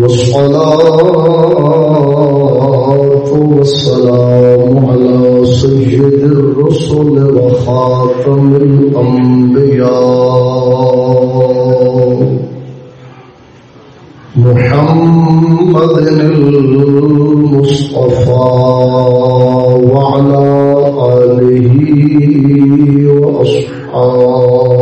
والصلاة والسلام على سيد الرسل وخاتم الأنبياء. محمد المصطفى وعلى آله وأصحابه.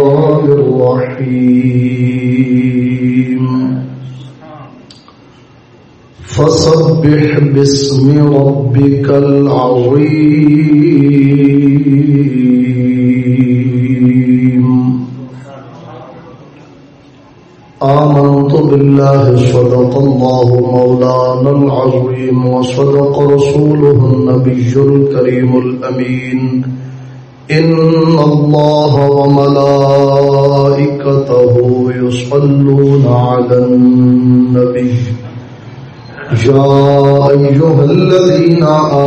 الرحيم. فسبح باسم ربك العظيم. آمنت بالله، صدق الله مولانا العظيم، وصدق رسوله النبي الكريم الأمين. إن الله وملائكته يصلون على النبي يا أيها الذين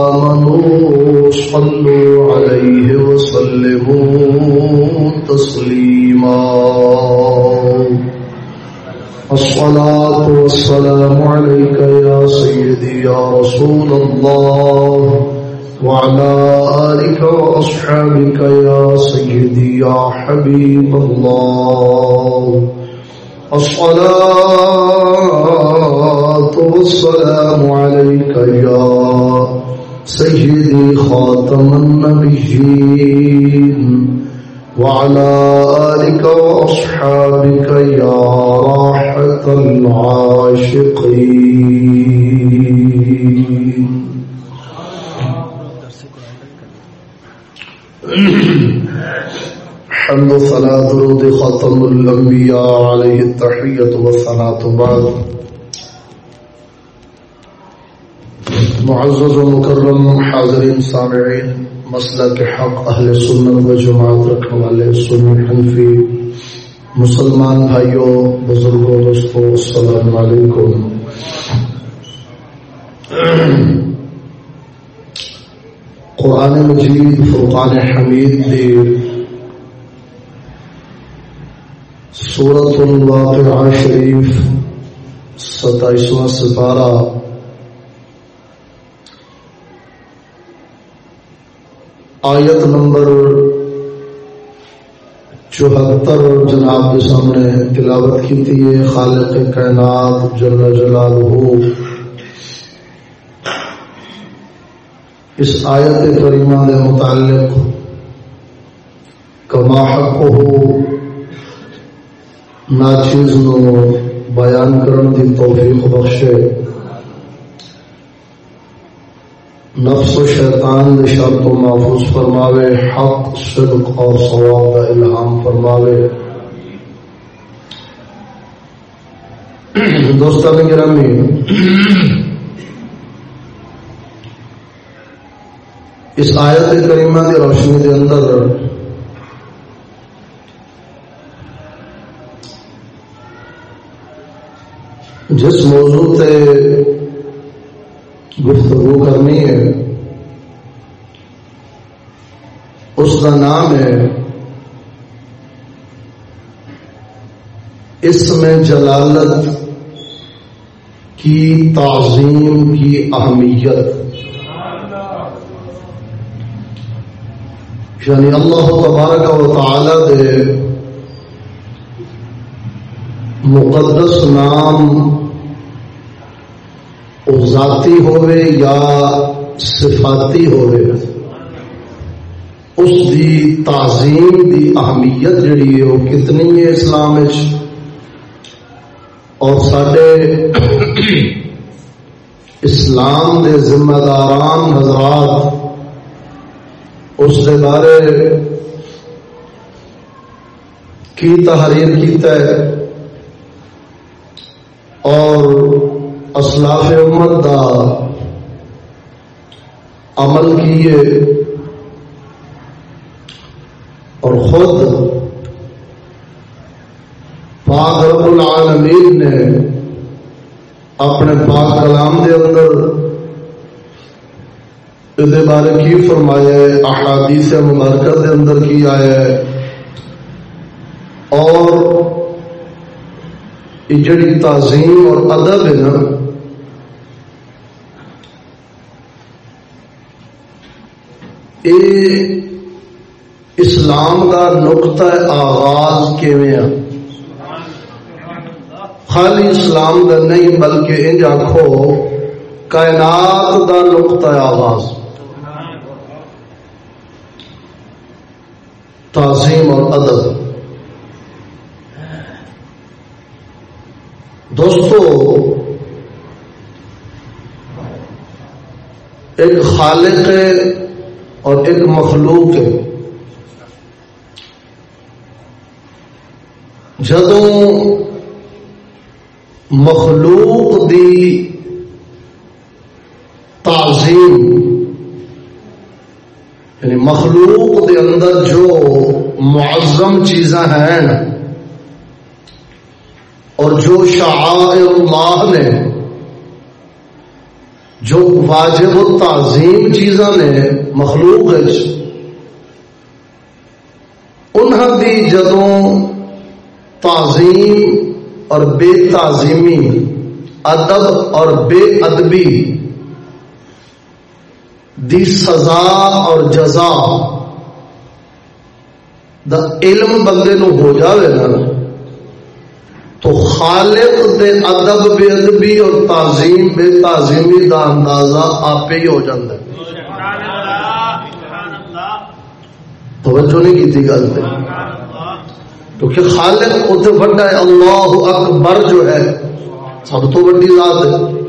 آمنوا صلوا عليه وسلموا تسليما الصلاة والسلام عليك يا سيدي يا رسول الله وعلى آلك وأصحابك يا سيدي يا حبيب الله. الصلاة والسلام عليك يا سيدي خاتم النبيين. وعلى الأنبياء عليه التحية والصلاة بعد معزز ومكرم حاضرين سامعين مسئلہ کے حق، اہل سنت و جماعت رکھنے والے سنی حنفی مسلمان بھائیوں، بزرگوں، دوستوں، السلام علیکم. قرآن مجید، فرقان حمید دی سورت الواقعہ شریف ستائیسواں سپارہ۔ آیت نمبر چوہتر، جناب کے سامنے تلاوت کی تھی، یہ خالق کائنات جل جلال ہو اس آیت کریمہ کے متعلق کما حق ہو ناچیز نو بیان کرن دی توفیق بخشے۔ نفس و شیطان دے شر تو محفوظ فرماوے، حق، صدق اور ثواب کا الہام فرماوے۔ دوستان گرامی، اس آیت کریمہ کی روشنی کے اندر جس موضوع تے گفتگو کرنی ہے، اس کا نام ہے، اس میں جلالت کی تعظیم کی اہمیت۔ یعنی اللہ تبارک و تعالی دے مقدس نام وہ ذاتی ہوئے یا صفاتی ہوئے؟ اس دی تعظیم دی اہمیت جڑی ہے وہ کتنی ہے اسلام اور سڈے اسلام دے ذمہ داران حضرات، اس کے بارے کی تحریر کیتا ہے؟ اور اسلاف امت دا عمل کیے اور خود پاک رب العالمین نے اپنے پاک کلام دے اندر اس بارے کی فرمایا ہے، احادیث مبارکہ دے اندر کی آیا ہے اور جڑی تعظیم اور ادب ہے نا یہ اسلام کا نقطہ آغاز کیویں خالی اسلام کا نہیں، بلکہ انج آخو کائنات کا نقطہ آغاز۔ تعظیم اور ادب۔ دوستو، ایک خالق ہے اور ایک مخلوق ہے۔ جدوں مخلوق دی تعظیم یعنی مخلوق دے اندر جو معظم چیزاں ہیں اور جو شعائر اللہ نے، جو واجب و تعظیم چیزاں نے مخلوق انہوں دی جدوں تعظیم اور بے تعظیمی، ادب اور بے ادبی دی سزا اور جزا دا علم بندے نو ہو جاوے نا تو خالق دے ادب، بے ادبی اور تعظیم، بے تعظیمی دا اندازہ آپ ہی ہو جاتا ہے۔ توجہ نہیں کی گل پہ کیونکہ خالق اتنے بڑا ہے، اللہ اکبر جو ہے، سب تو بڑی ذات ہے۔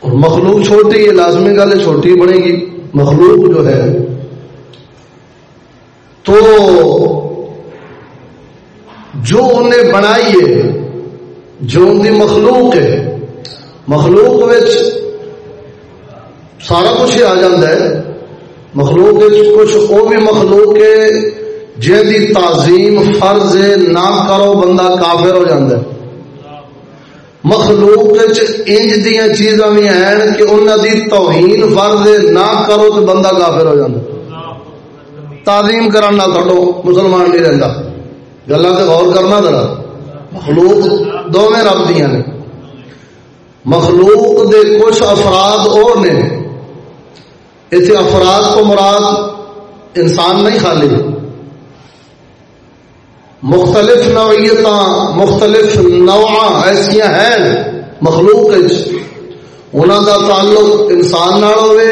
اور مخلوق چھوٹی ہے، لازمی گل ہے، چھوٹی بنے گی۔ مخلوق جو ہے، تو جو انہیں بنائی ہے جو ان کی مخلوق ہے مخلوق سارا کچھ ہی آ جاتا ہے۔ مخلوق کچھ وہ بھی مخلوق ہے جی تعظیم فرض نہ کرو بندہ کافر ہو جاتا ہے۔ مخلوق انج دیا چیزاں بھی ہیں کہ انہوں دی توہین فرض نہ کرو تو بندہ کافر ہو جاتا تعظیم کرنا تھوڑو مسلمان نہیں رہتا گلا سے غور کرنا ذرا۔ مخلوق دونوں رب دیا نے۔ مخلوق دے کچھ افراد اور نے۔ اتنے افراد کو مراد انسان نہیں خالی۔ مختلف نوعیت مختلف نوع ایسا ہیں مخلوق انہوں دا تعلق انسان نال ہوئے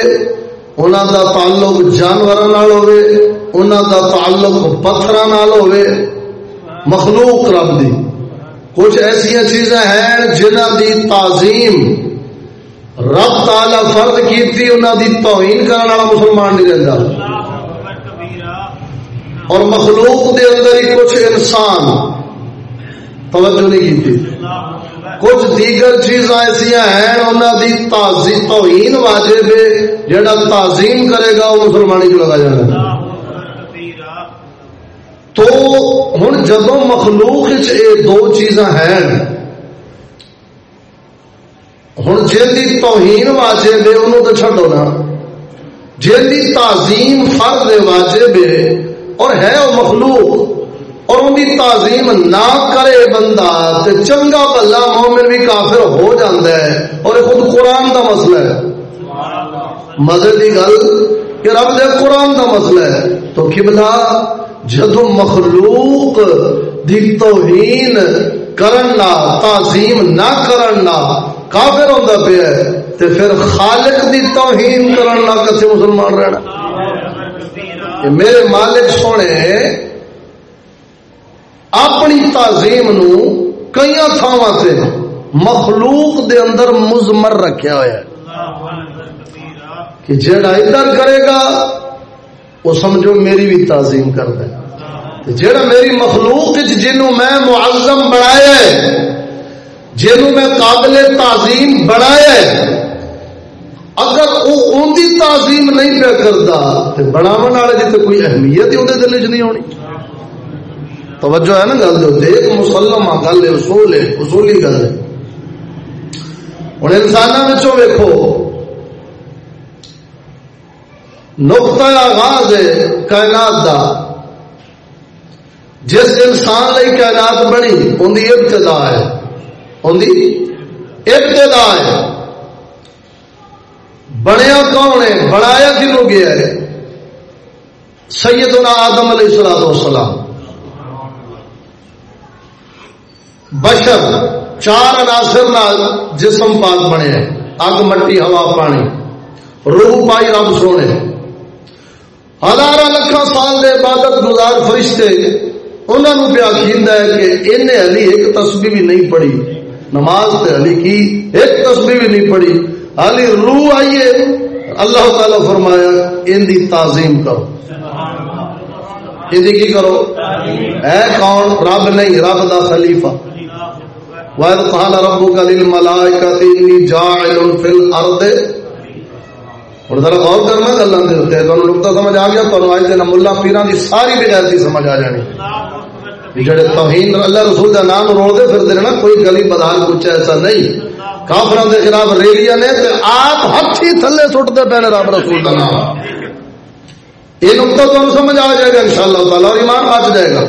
انہوں دا تعلق جانور نال ہوئے انہوں دا تعلق پتھر ہوئے مخلوق رب دی۔ کچھ ایسا چیزیں ہیں جنہ دی تعظیم رب تعالی فرد کی انہوں دی توہین کرنے والا مسلمان نہیں رہتا اور مخلوق دے اندر ہی کچھ انسان توجہ نہیں کی کچھ دیگر چیز ایسا ہیں انہوں دی تعظیم توہین واجب ہے جڑا تعظیم کرے گا، وہ مسلمانی کو لگا جانا۔ تو ہوں جدو مخلوق یہ دو چیزاں ہیں ہوں جی توہین واجب ہے انہوں تو چڈو نا۔ جی تعظیم فرد واجب ہے اور ہے وہ مخلوق اور ان کی تعظیم نہ کرے بندہ تو چنگا بلا مومن بھی کافر ہو جاتا ہے۔ اور یہ خود قرآن کا مسئلہ ہے۔ مزے کی گل کہ رب دے قرآن کا مسئلہ ہے۔ تو کی بتا جدو مخلوق دی توہین کرنا تعظیم نہ کرنا کافر ہوتا پیا تو پھر خالق دی توہین کرنا کسی مسلمان رہنا۔ میرے مالک سونے، اپنی تعظیم نو کئی تھاواں سے مخلوق دے اندر مزمر رکھا ہوا ہے۔ کہ جڑا ادھر کرے گا وہ سمجھو میری بھی تعظیم کر دے جیڑا میری مخلوق جنوں میں معظم بنایا ہے، جنوں میں قابل تعظیم بنایا ہے، اگر وہ ان کی تعظیم نہیں پیا کرتا تو بناو والے کی تو کوئی اہمیت ہی وہ دل چ نہیں ہونی۔ توجہ ہے نا گل جو ایک مسلم گل ہے، اصول ہے، اصولی گل ہے۔ ہوں انسانوں ویکو نقطہ آغاز ہے کائنات دا۔ جس انسان لی کائنات بنی، ان کی ابتدا ہے۔ ان کی ابتدا ہے۔ بنیا کون ہے؟ بنایا کنو گیا ہے؟ سیدنا آدم علیہ السلام والسلام۔ بشر، چار عناصر نال جسم پاک بنے اگ، مٹی، ہوا، پانی۔ روح پائی رب سونے۔ ہزار لکھا سال دے عبادت گزار فرشتے انہوں نے پیا کھیندا ہے کہ انہیں علی ایک تسبیح بھی نہیں پڑھی۔ نماز تے علی کی ایک تسبیح بھی نہیں پڑھی۔ علی روح آئیے اللہ تعالی فرمایا، ان دی تعظیم کرو۔ ان دی کی کرو؟ اے کون؟ رب نہیں، رب دا خلیفہ۔ وَإِذْ قَالَ رَبُّكَ لِلْمَلَائِكَةِ إِنِّي جَاعِلٌ فِي الْأَرْضِ اور ذرا غور کرنا گلاں دے تے تانوں نقطہ سمجھ آ گیا تانوں اج دے مولا پیراں ساری بغیرتی سمجھ آ جانی۔ جڑے توہین اللہ رسول دا نام روڑ دے پھر کوئی گلی بدال کچھ ایسا نہیں۔ کافراں دے خلاف ریلیاں نے تے آپ ہتھی تھلے سٹ دے پے رب رسول دا نام۔ یہ نقطہ تانوں سمجھ آ جائے گا انشاءاللہ تعالی، اور ایمان بچ جائے گا۔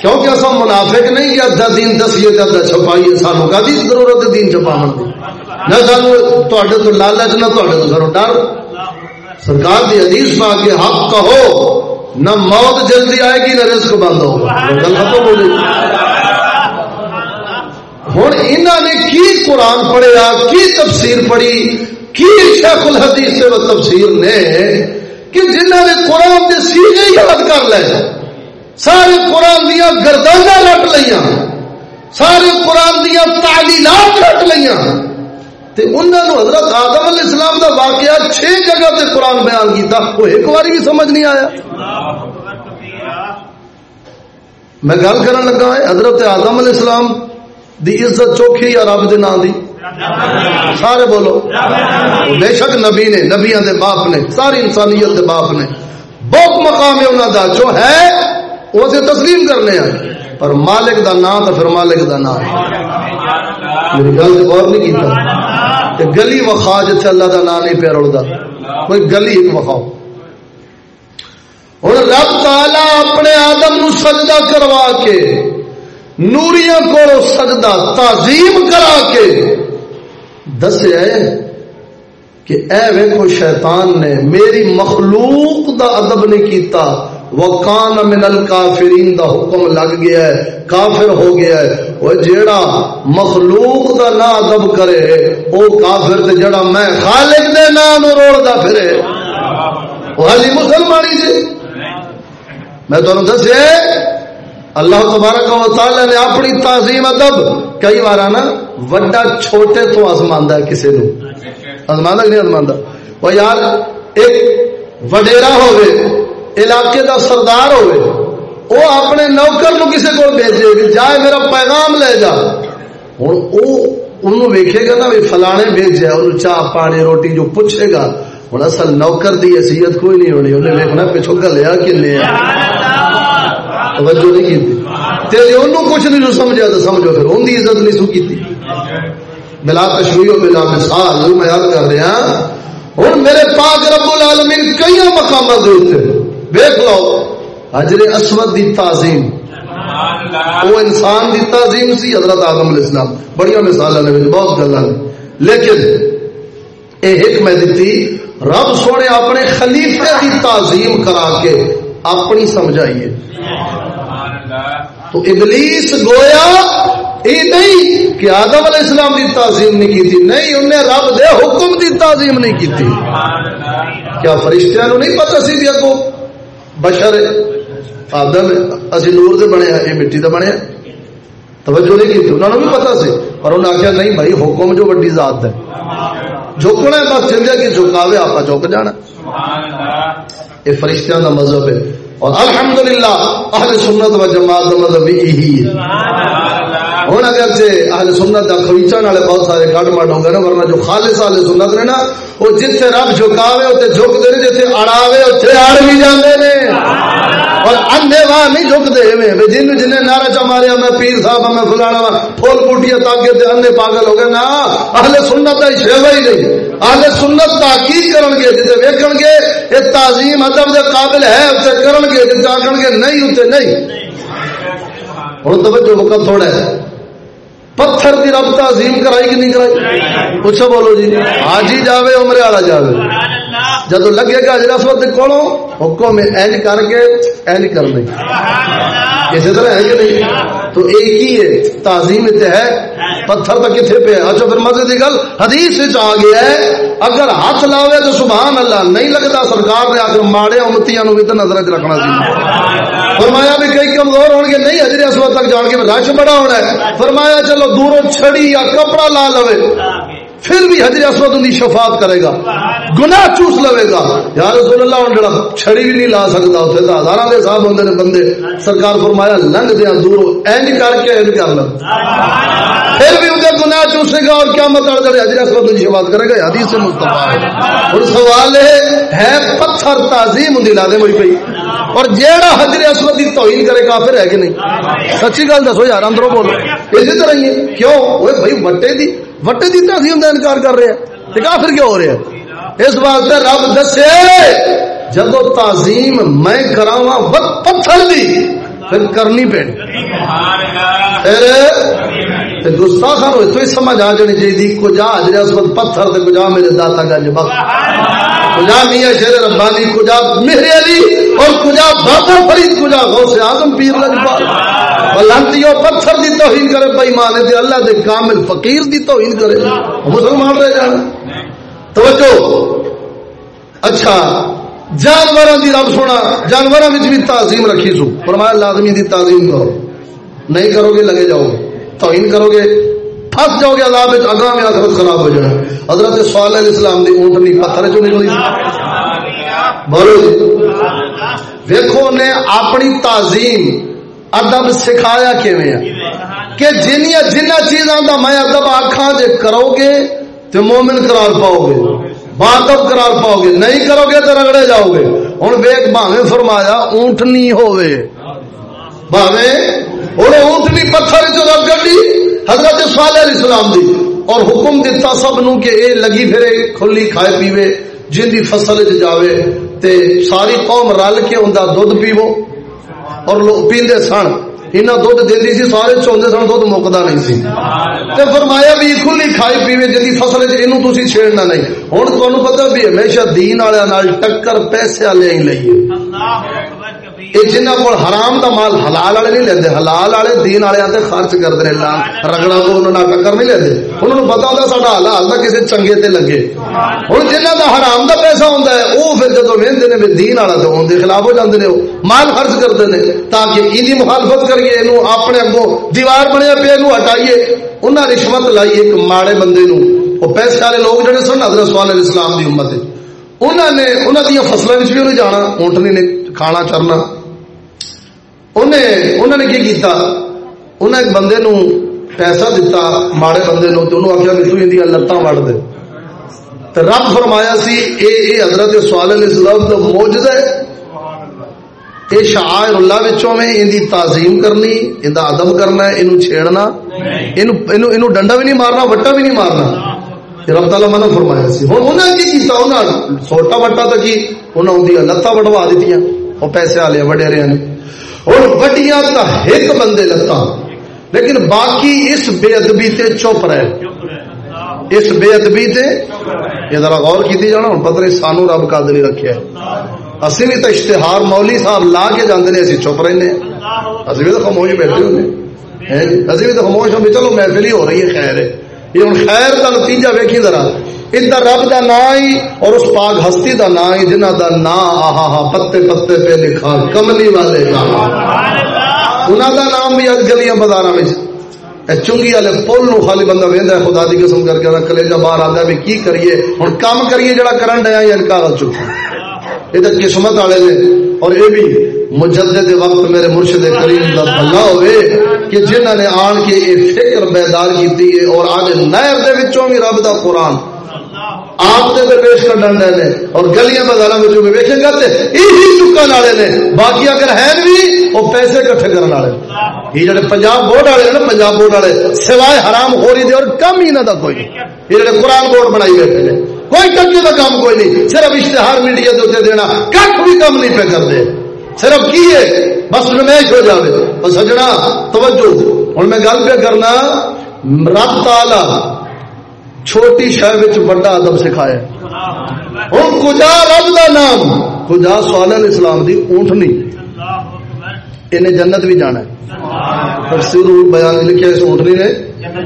کیونکہ اصل منافق نہیں کہ ادھا دین دسیے ادھا چھپائیے، سانو کا ضرورت دین چھپاون؟ دی نہ سانو تواڈے تو لالچ نہ تواڈے تو سانو ڈر سرکار دی حدیث پا کے حق کہو نہ موت جلدی آئے گی نہ رزق بند ہوگا گل ختم ہو جائے ہوں انہوں نے کی قرآن پڑھیا کی تفسیر پڑھی کی شیخ الحدیث سے وہ تفسیر نے کہ جنہوں نے قرآن کے سیدھے یاد کر لے سارے قرآن دیا گردانہ رٹ لیا سارے قرآن دیا تعلیلات رٹ لیا تے انہوں نے حضرت آدم علیہ السلام دا واقعہ چھ جگہ تے قرآن بیان کیتا، وہ ایک باری بھی سمجھ نہیں آیا۔ میں گل کرن لگا ہے، حضرت آدم علیہ السلام دی عزت چوکھی یا رب دے نام دی؟ سارے بولو۔ بے شک نبی نے، نبیاں دے باپ نے، ساری انسانیت دے باپ نے۔ بہت مقام ہے انہوں دا، جو ہے، وہ سے تسلیم کرنے ہیں پر مالک دا نام تو پھر مالک دا نام۔ میری گل غور نہیں کیتا۔ کہ گلی وخا جتھے اللہ کا نام نہیں پیا رڑتا کوئی گلی ایک وخاؤ۔ ہوں رب تالا اپنے آدم نو سجدہ کروا کے نوریا کو سجدہ تعظیم کرا کے دسیا کہ اے ویکو شیطان نے میری مخلوق دا ادب نہیں کیتا وکان من الکافرین دا حکم لگ گیا ہے، کافر ہو گیا ہے۔ وہ جیڑا مخلوق دا نا ادب کرے، او کافر تے جڑا میں خالق دے نام روڑ دا پھرے۔ وہ حالی مسلمانی سے میں تو دسے اللہ تبارک و تعالی نے اپنی تعظیم ادب، کئی بار نا وڈا چھوٹے تو آزماندا ہے کسی نو۔ آزماندا نہیں آزماندا وہ یار، ایک وڈیرا ہوئے علاقے دا سردار ہوئے، وہ اپنے نوکر نو کسی کو بھیجے گی جائے میرا پیغام لے جا۔ ہوں وہ ویکھے گا نا بھی فلانے بھیجا انہوں چاہ پانی روٹی جو پوچھے گا۔ ہوں اصل نوکر دی حیثیت کوئی نہیں ہونی انہیں ویکنا پچھو گلیا کہ لیا توجہ نہیں کی تیرے انہوں کچھ نہیں جو سمجھا تو سمجھو پھر ان کی عزت نہیں سو کی ملا تشریح ملا مثال، میں یاد کر رہا ہوں میرے پاک رب العالمین کئی مقامات دیتے ویک لو حجر اسود دی تعظیم۔ وہ انسان دی تعظیم سی حضرت آدم علیہ السلام۔ بڑی مثال نے بہت گلا لیکن اے حکمت دیتی رب سونے اپنے خلیفے دی تعظیم کرا کے اپنی سمجھائیے۔ تو ابلیس گویا یہ نہیں کہ آدم علیہ السلام دی تعظیم نہیں کی تھی نہیں انہیں رب دے حکم دی تعظیم نہیں کی تھی کیا فرشتیاں نہیں پتہ سی بھی اگو بشر آدم اسی نور دے بنے ہیں، یہ مٹی دے بنے توجہ نہیں کی انہوں نے بھی پتا سی۔ پر انہوں نے آخیا نہیں بھائی، حکم جو بڑی ذات ہے۔ جھکنا ہے، بس چل جائے کہ جھکاوے آپ جھک جانا۔ یہ فرشتیاں دا مذہب ہے۔ اور الحمدللہ، اہل سنت و جماعت مذہب یہی ہے۔ ہوں اگر سے اہل سنت کا خویچن والے بہت سارے کٹ مٹ ہوں گے نا، ورنہ جو خالص اہل سنت نے نا، وہ جتنے رب جھکاوے اتنے جھکتے ہیں جتنے اڑاوے اتنے اڑ بھی جاندے نے۔ اور اندھے واہ نہیں جھکتے میں جن جن نعرہ چا ماریا، میں پیر صاحب، میں فلانا وا پھول بوٹیاں تاکہ تے اندھے پاگل ہو گئے نا۔ اہل سنت کا شیوا ہی نہیں۔ اہل سنت تحقیق کرن گے؟ جتے ویکھن گے، یہ تعظیم ادب دے قابل ہے تے کرن گے جتے آکھن گے، نہیں اتنے نہیں۔ ہوں توجہ، وقت تھوڑا ہے۔ پتھر کی رب تعظیم کرائی کہ نہیں کرائی؟ پوچھو بولو جی آج ہی جاوے عمرے والا جاوے۔ جب لگے گا جرا سو کولو حکم اینج کر کے اینج کر دیں اسی طرح ہے کہ نہیں؟ تو ایک ہی ہے تعظیم اتنے ہے۔ پتھر تو کتنے پہ اچھا پھر مزے کی گل حدیث آ گیا ہے۔ اگر ہاتھ لاوے تو سبحان اللہ نہیں لگتا سرکار نے آخر ماڑے امتیاں بھی تو نظر چ رکھنا سی۔ فرمایا بھی کئی کمزور ہو گے نہیں حجر اس وقت تک جان کے رش بڑا ہونا ہے۔ فرمایا چلو دوروں چھڑی یا کپڑا لا لو پھر بھی حجر اسود ان کی شفاعت کرے گا۔ گناہ چوس لوے گا۔ یا رسول اللہ ہوں جڑا چھڑی بھی نہیں لا سکتا اتنے تو ہزار کے صاحب ہوتے ہیں بندے سرکار فرمایا، لنگ دیا دور اینج کر کے اینج کر لو۔ پھر بھی انہیں گناہ چوسے گا اور کیا مطلب کرے حجر اسود کی شفاعت کرے گا حدیث سے مستفا اور سوال ہے پتھر تعظیم ہوں لا دے مجھ پہ اور جیڑا حجر اسود کی توہین کرے کافر ہے کہ نہیں؟ سچی گل دسو یار، اندروں بولو۔ اسی طرح ہی کیوں؟ وہ بھائی وٹے دی، وٹے کی تعظیم کا انکار کر رہے ہیں۔ کافر کیوں ہو رہے ہیں؟ اس واسطے رب دسے جب تعظیم میں کراوا پتھر دی، پھر کرنی پڑ پھر گستاخان ہوئے تو سمجھ آ جانی چاہیے کجا حجر اسود پتھر تے کجا میرے داتا گنج بخ کجا میاں شیر ربانی، کجا میرے علی اور کجا بابا فرید، کجا غوث اعظم پیر لجپال لانتیو پتھر دی توہین کرے بھائی مانے دے، اللہ دے کامل فقیر دی توہین کرے۔ مسلمان رہ جانا۔ توجہ. اچھا جانوراں دی رب سونا، جانوراں وچ بھی تعظیم رکھی سو. فرمایا، لازمی دی تعظیم کرو نہیں کرو گے، لگے جاؤ. توہین کرو گے، پھنس جاؤ گے، عذاب وچ اگاں میں آخرت خراب ہو جائے حضرت صالح علیہ السلام دی اونٹنی پتھر چوں نکلی بولو. جی ویکھو، نے اپنی تعظیم، ادب سکھایا کہ جنیا جنہ چیزاں دا میں ادب آخا جے کرو گے تو مومن قرار پاؤ گے بادب قرار پاؤ گے، نہیں کرو گے تو رگڑے جاؤ گے۔ ہوں ویک بھاوے فرمایا اونٹنی ہوے بھاوے ہوں اونٹنی پتھر چ گڈی حضرت صالح علیہ السلام دی۔ اور حکم دیتا سب نو کہ اے لگی پھرے، کھلی کھائے پیوے، جن دی فصل جاوے تے ساری قوم رل کے ان دھد پیو اور لوگ پیندے سن۔ انہیں دھد دینی سی، سارے چوندے سن، دھد مکتا نہیں سی۔ تے فرمایا بھی کھلی کھائی پیوے جی فصل یہ تھی چھیڑنا نہیں۔ ہوں تمہیں پتا بھی ہمیشہ دین والے ٹکر پیسے والے ہی لئیے۔ جنہ کو حرام دا مال حلال والے نہیں لیندے، حلال والے دین والے خرچ رگڑا کو ٹکر نہیں لیندے۔ انہوں پتا ہوتا سا حلال دا کسی چنگے تے لگے۔ ہوں جنہ دا حرام دا پیسہ ہوتا ہے وہ پھر جدو دین والا تو اندر خلاف ہو جاتے ہیں مال خرچ کرتے ہیں تاکہ یہ مخالفت کریے یہ اپنے اگوں دیوار بنیا پہ یہ ہٹائیے۔ انہیں رشوت لائی ایک ماڑے بندے نو وہ پیسے والے لوگ جڑے سن، حضرت سوال اسلام کی امت انہوں نے انہوں دیا فصلوں بھی انہیں جانا اونٹنی نے، کھانا، چرنا۔ انہیں انہوں نے کی کیتا؟ انہیں ایک بندے نو پیسہ دیتا ماڑے بندے نو تو انہوں آخیا بھی تو ان لتاں وڑ دے۔ تو رب فرمایا سی اے اے حضرت سوال علیہ السلام تو موجود ہے۔ یہ شاعر اللہ وچوں میں ان دی تعظیم کرنی ان دا ادب کرنا ہے انہوں چھیڑنا۔ انہوں ڈنڈا بھی نہیں مارنا وٹا بھی نہیں مارنا۔ رب تعالیٰ منع فرمایا سی۔ ہوں انہیں کی کیتا انہیں سوٹا وٹا تو کی انہوں نے لتاں وٹوا دیتی وہ پیسے والے وڈیرے نے ہوں وڈیاں تو ایک بندے لتا لیکن باقی اس بے ادبی تے چپ رہے۔ اس بے ادبی تے یہ ذرا غور کی جانا ہوں پتہ نہیں سانو رب کا نہیں رکھا اسی بھی تو اشتہار مولی صاحب لا کے جانے نے اسی چپ رہے اسی بھی تو خاموش بیٹھے ہونے اسی بھی تو خاموش ہوں چلو محفل ہی ہو رہی ہے خیر ہے۔ یہ ہوں خیر کا نتیجہ ویکھی ذرا۔ ادھر رب دا نا ہی اور اس پاک ہستی دا نا ہی جنہ دا نا آہا ہا پتے پتے پہ لکھا کملی والے کا۔ انہوں دا نام بھی اج گلیاں بازار میں چنگی والے پل نو خالی بندہ وہدا خدا دی قسم کر کے کلیجا باہر آتا بھی کی کریے؟ ہوں کام کریے جڑا کرن ڈیا یا یعنی کاغذ چکا یہ تو قسمت والے نے۔ اور یہ بھی مجدد وقت میرے مرشد کریم دا بھلا ہوئے کہ جنہوں نے آن کے یہ فکر بیدار کی اور آج نہر دے وچوں بھی رب دا قرآن۔ آپ تے پیش کر ڈنڈے نے اور گلیاں بازار میں جو ویکھے گا یہی چکن والے نے باقی اگر ہیں بھی، وہ پیسے کٹھے کرنے والے یہ جڑے پنجاب بورڈ والے نا، پنجاب بورڈ والے، سوائے حرام ہو رہی دے اور کم ہی نہ دا کوئی۔ یہ جڑے قرآن بورڈ بنائی بیٹھے نے کوئی ٹکے کا کام کوئی نہیں، صرف اشتہار میڈیا کے اتنے دینا، کٹ بھی کم نہیں پہ کر دے صرف کی ہے؟ بس نمیش ہو جاوے۔ اور سجنا، توجہ۔ ہوں میں گل پہ کرنا، رب تالا چھوٹی شہر بڑا ادب سکھایا ہوں کجا رب کا نام؟ کجا سوال اسلام کی اونٹنی انہیں جنت بھی جانا ہے۔ تفسیر بیان لکھے اس اونٹنی نے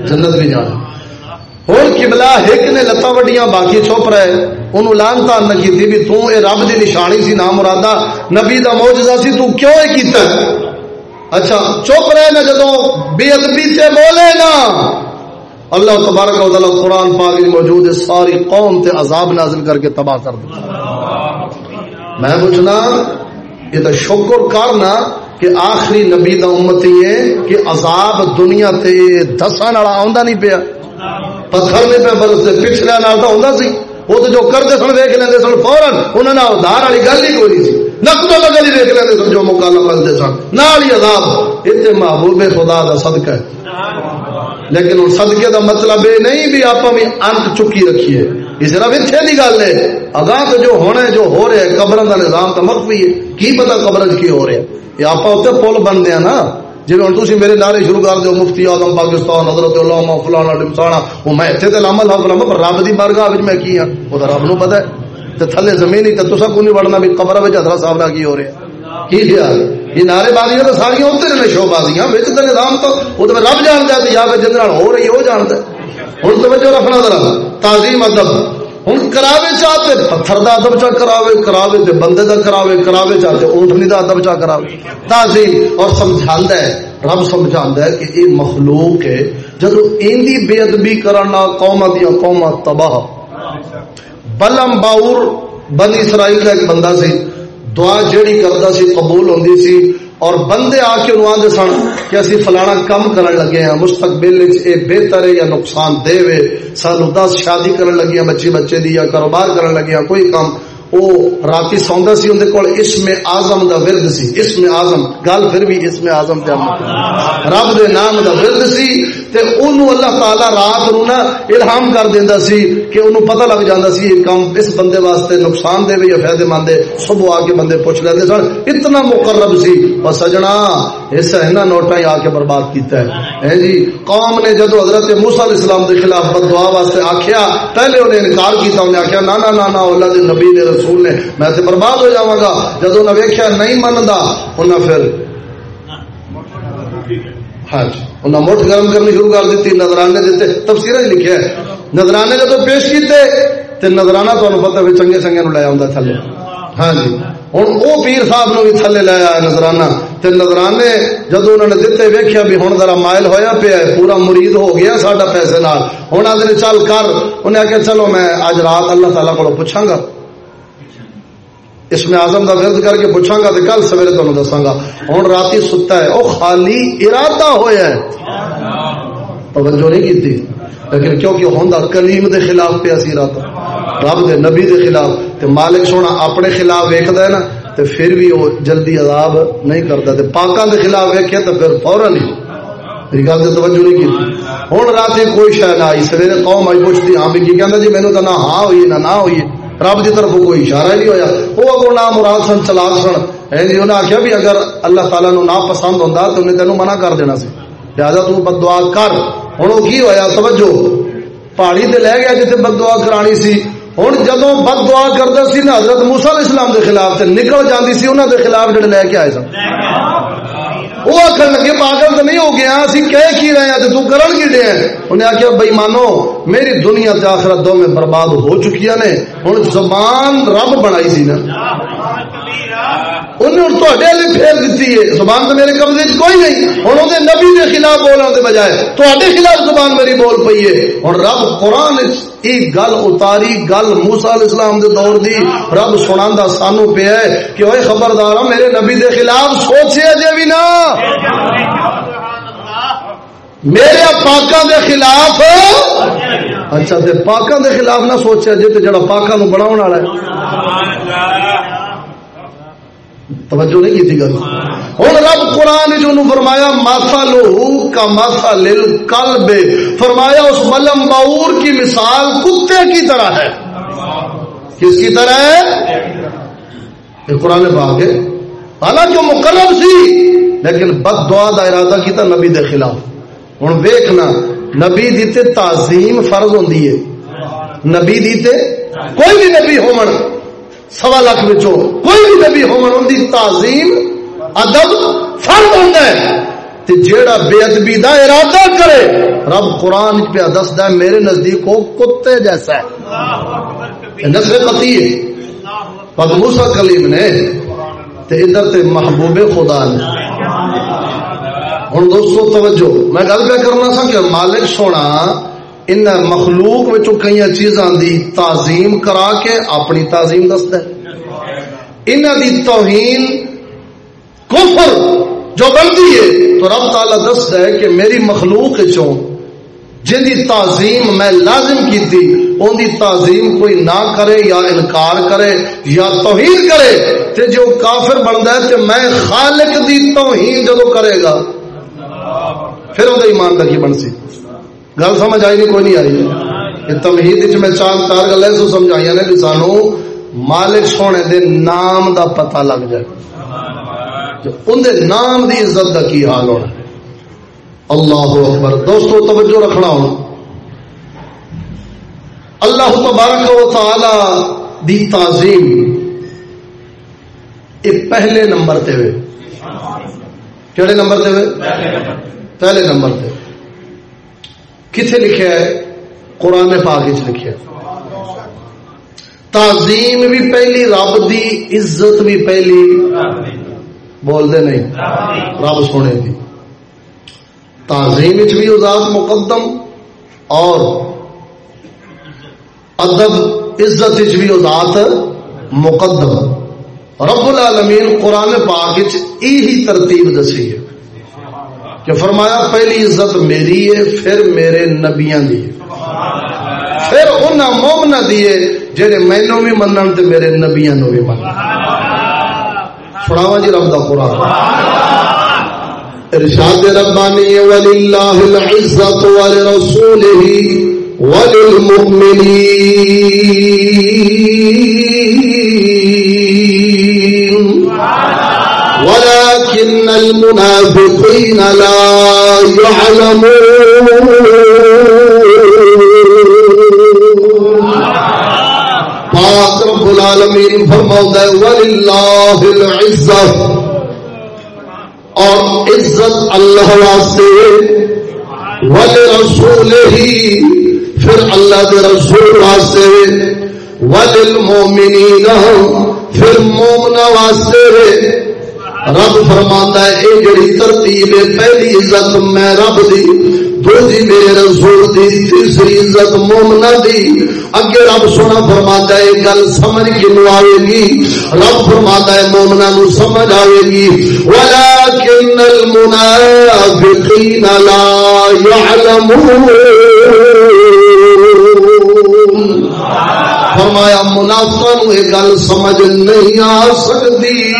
جنت بھی جانا ہوں کبلا ایک نے لتاں وڈیاں باقی چھپ رہے۔ انہوں لان تان نہ کی بھی تو اے رب دی نشانی سی، نام مرادہ نبی دا موجزہ سی، تو کیوں اے کیتا ہے؟ اچھا چپ رہے نا جدو بے ادبی سے بولے نا اللہ تبارک و تعالی قرآن پاک موجود ہے، ساری قوم تے عذاب نازل کر کے تباہ کر دے۔ میں پوچھنا، یہ تو شکر کرنا کہ آخری نبی دا امتی ہے کہ عذاب دنیا تے دسان والا آندا نہیں پیا۔ پتھر نہیں پیا برستے پچھلے نال تو ہوندا سی۔ وہ تو جو کرتے سن ویک لیندے سن فورن انہاں نال دھار والی گل ہی کوئی نہیں سی۔ نقطہ لگا ہی ویک لیندے سن جو مکالمہ کرتے سن۔ نال ہی عذاب۔ اتنے محبوب خدا دا صدقہ ہے۔ لیکن ہوں صدقے دا مطلب یہ نہیں بھی آپ بھی انت چکی رکھیے۔ یہ صرف اتنے کی گل ہے۔ اگاں تو جو ہونا ہے، جو ہو رہا ہے قبر کا نظام تو مخفی ہے۔ کی پتا قبر کی ہو رہا ہے یہ آپ اتنے پل بنتے ہیں نا۔ جی ہوں تھی میرے نعرے شروع کر دو مفتی آدم پاکستان، حضرت علامہ فلانا ڈمسانا وہ میں اتنے تو لاما لاپ لاما پر رب کی بارگاہ میں کی ہاں؟ وہ تو رب نو پتا ہے۔ تو تھلے زمین ہی تو تصا کو نہیں بڑھنا بھی قبر میں حضرت صاحب کی ہو رہا ہے کی خیال یہ نعرے بازیاں تو ساری اتنے نے شو بازیاں بچ تو نظام تو وہ تو رب جانتا ہے یا پھر جن ہو رہی ہے، وہ جانتا ہے۔ ہوں توجہ رکھنا ذرا، تعظیم ادب۔ ہوں کراوے چاہتے پتھر دا ادب چا کراوے کراوے تے بندے دا کراوے کراوے چاہتے اونٹنی دا ادب چا کراوے۔ تعظیم اور سمجھاندا ہے، رب سمجھاندا ہے کہ یہ مخلوق ہے، جدو ایندی بے ادبی کرنا قوم دیا قوم تباہ۔ بلم باور بنی اسرائیل کا ایک بندہ سی دعا جیڑی کرتا سی قبول ہوندی سی اور بندے آ کے انہوں آدھے سن کہ اسی فلانا کم کرن لگے ہیں، مستقبل اے بہتر ہے یا نقصان دے وے، سانو دس شادی کرن لگی ہیں بچے بچے دی یا کاروبار کرن لگی ہیں، کوئی کام۔ وہ راتی سوندا سی، اندے کول اسم اعظم دا ورد سی، اسم اعظم، گل پھر بھی اسم اعظم تے رب دے نام دا ورد سی تے اونوں اللہ تعالی رات نو نا الہام کر دیندا سی کہ اونوں پتہ لگ جاندا سی یہ کام اس بندے واسطے نقصان دے یا فائدہ مند ہے۔ صبح آ کے بندے پوچھ لیندے سن، اتنا مقرب سی۔ او سجنا، اس ہنا نوٹا ہی آ کے برباد کیتا ہے۔ اے جی قوم نے جدو حضرت موسی علیہ السلام دے خلاف بد دعا واسطے آکھیا، پہلے انہیں انکار کیتا، انہیں آکھیا، نا نا نا نا، اللہ دے نبی نے، رسول نے، میں سے برباد ہو جاواں گا۔ جدو انہیں ویکھیا، نہیں مندا انہیں پھر ہاں جی۔ انہیں مٹھ گرم کرنی شروع کر دیتی، نظرانے دیتے تفسیر لکھا ہے۔ نظرانے جب پیش کیتے، تے نظرانہ تمہیں پتا بھی چنگے چنگے لے آؤں تھلے۔ ہاں جی۔ ہوں وہ پیر صاحب نو بھی تھلے لے آیا نظرانہ۔ تے نظرانے جدو انہوں نے دیتے ویکھیا بھی ہوں ذرا مائل ہویا پیا ہے، پورا مرید ہو گیا ساڈا پیسے نال۔ ہوں آدھے چل کر انہیں آخیا چلو میں اج رات اللہ تعالیٰ کو پوچھاں گا۔ اس میں آزم کا ورد کر کے پوچھاں گا تو کل سویرے تمہیں دساں گا۔ ہوں رات ستا ہے۔ وہ خالی ارادہ ہوا ہے۔ توجہ نہیں کی تھی۔ لیکن کیونکہ ہوں کلیم دے خلاف پہ اسی رات رب دے نبی دے خلاف۔ تے مالک سونا اپنے خلاف ویکد ہے نا، تے پھر بھی وہ جلدی عذاب نہیں کرتا تے پاکاں دے خلاف ویکھے تو پھر فوراً ہی میری گل سے توجہ نہیں کی ہوں رات کوئی شاید نہ آئی۔ سویرے قوم آئی پوچھتی ہاں بھی کی کہنا جی مینو تو نہ ہاں ہوئی نہ نہ ہوئی رب کی طرف کوئی اشارہ نہیں ہویا۔ وہ اگو نام مراد سن چلاک سن۔ یعنی جی انہیں آخیا بھی اگر اللہ تعالیٰ نو نہ پسند ہوتا تو انہیں تینوں منع کر دینا سی۔ لہٰذا تو بد دعا کر۔ ہوں وہ کی ہویا؟ توجہ۔ پہاڑی تے لے گیا جتنے بد دعا کرانی سی۔ ہوں جدو بد دعا کرتا سی نا، حضرت موسا علیہ السلام دے خلاف تے نکل جاندی سی انہوں دے خلاف جڑے لے کے آئے سن۔ وہ آخر لگے، پاگل تو نہیں ہو گیا، اسی کہہ کی رہے ہیں تو کرن کی ڈے انہیں آخیا بھائی مانو، میری دنیا تے آخرت دو میں برباد ہو چکی نے۔ ہوں زبان رب بنائی سی نا۔ انہوں انہیں تے پھیر دیتی ہے۔ زبان تو میرے قبضے کوئی نہیں۔ ہوں وہ نبی کے خلاف بولنے کے بجائے تے خلاف زبان میری بول پی ہے۔ اور رب قرآن ایک گل اتاری، گل موسا علیہ السلام دے دور دی۔ رب سنا سانو پیا ہے کہ وہ خبردار میرے نبی دے خلاف سوچے اجے بھی نہ۔ میرے پاکوں دے خلاف۔ اچھا پاکوں دے خلاف نہ سوچا جی تو جڑا پاکوں بنا والا ہے۔ توجہ نہیں کی تھی گل؟ ہوں رب قرآن جو فرمایا، ماسا لو کا ماسا لل کل فرمایا، اس ملم باور کی مثال کتے کی طرح ہے۔ کس کی طرح ہے؟ یہ قرآن باغ ہے۔ حالانکہ وہ مقرر سی، لیکن بد دعا کا ارادہ کیا نبی دے خلاف۔ ہوں ویکنا نبی دیتے تعظیم فرض ہوتی ہے۔ نبی دیتے کوئی بھی نبی ہو سوا لاکھ بچوں کوئی بھی نبی ہو تعظیم، ادب فرد ہوتا ہے۔ تے جیڑا بے ادبی دا ارادہ کرے، رب قرآن پہ دستا ہے، میرے نزدیک ہو کتے جیسا ہے۔ نسل قطعی ہے۔ پد موسا کلیم نے۔ تے ادھر تے محبوب خدا نے۔ ہوں دوستو، توجہ۔ میں گل پہ کرنا سا کہ مالک سونا ان مخلوق کئی چیزاں دی تعظیم کرا کے اپنی تعظیم دستا ہے۔ ان دی توہین کفر جو بنتی ہے، تو رب تعالی دستا ہے کہ میری مخلوق چوں جن دی تعظیم میں لازم کی تھی ان دی تعظیم کوئی نہ کرے یا انکار کرے یا توہین کرے، تے جو کافر بنتا ہے، تے میں خالق دی توہین جدو کرے گا۔ پھر وہ ایمان کا کی بن سی گل سمجھ آئی نہیں کوئی نہیں آئی تمہید میں چار چار گل ایسو سمجھائی نے کہ سانو مالک سونے دے نام دا پتہ لگ جائے ان دے نام دی عزت دا کی حال ہونا اللہ اکبر دوستو توجہ رکھنا ہونا اللہ تبارک و تعالی دی تعظیم یہ پہلے نمبر تے ہوئے کہڑے نمبر تے ہوئے پہلے نمبر تے کتنے لکھا ہے؟ قرآن پاک لکھا تعظیم بھی پہلی، رب دی عزت بھی پہلی۔ بولتے نہیں۔ رب سونے دی۔ تعظیم بھی ازاد مقدم اور ادب، عزت بھی ازاد مقدم۔ رب العالمین قرآن پاک یہی ترتیب دسی ہے۔ کہ فرمایا پہلی عزت میری ہے، پھر میرے نبیاں دی پھر ان مومنا دیے جہے مینو بھی منن تے میرے نبیاں نو بھی من سناوا جی رب دا قرآن۔ ارشاد ربانی وللہ العزت ولرسولہ وللمؤمنین ولكن المنافقين لا يعلمون. پاک رب العالمین فرماؤں ہے وللہ العزت اور عزت اللہ واسطے ولرسول ہی پھر اللہ دے رسول واسطے وللمؤمنین پھر مومنا واسطے رب فرما ہے یہ جڑی ترتیب ہے، پہلی عزت میں رب دی، دوسری میرے رسول دی، تیسری عزت مومنا دی۔ اگے رب سونا ہے، گل سمجھ آئے گی۔ رب ہے مومنا نو سمجھ آئے گی۔ المنافقین لا فرمایا منافقہ نو یہ گل سمجھ نہیں آ سکتی۔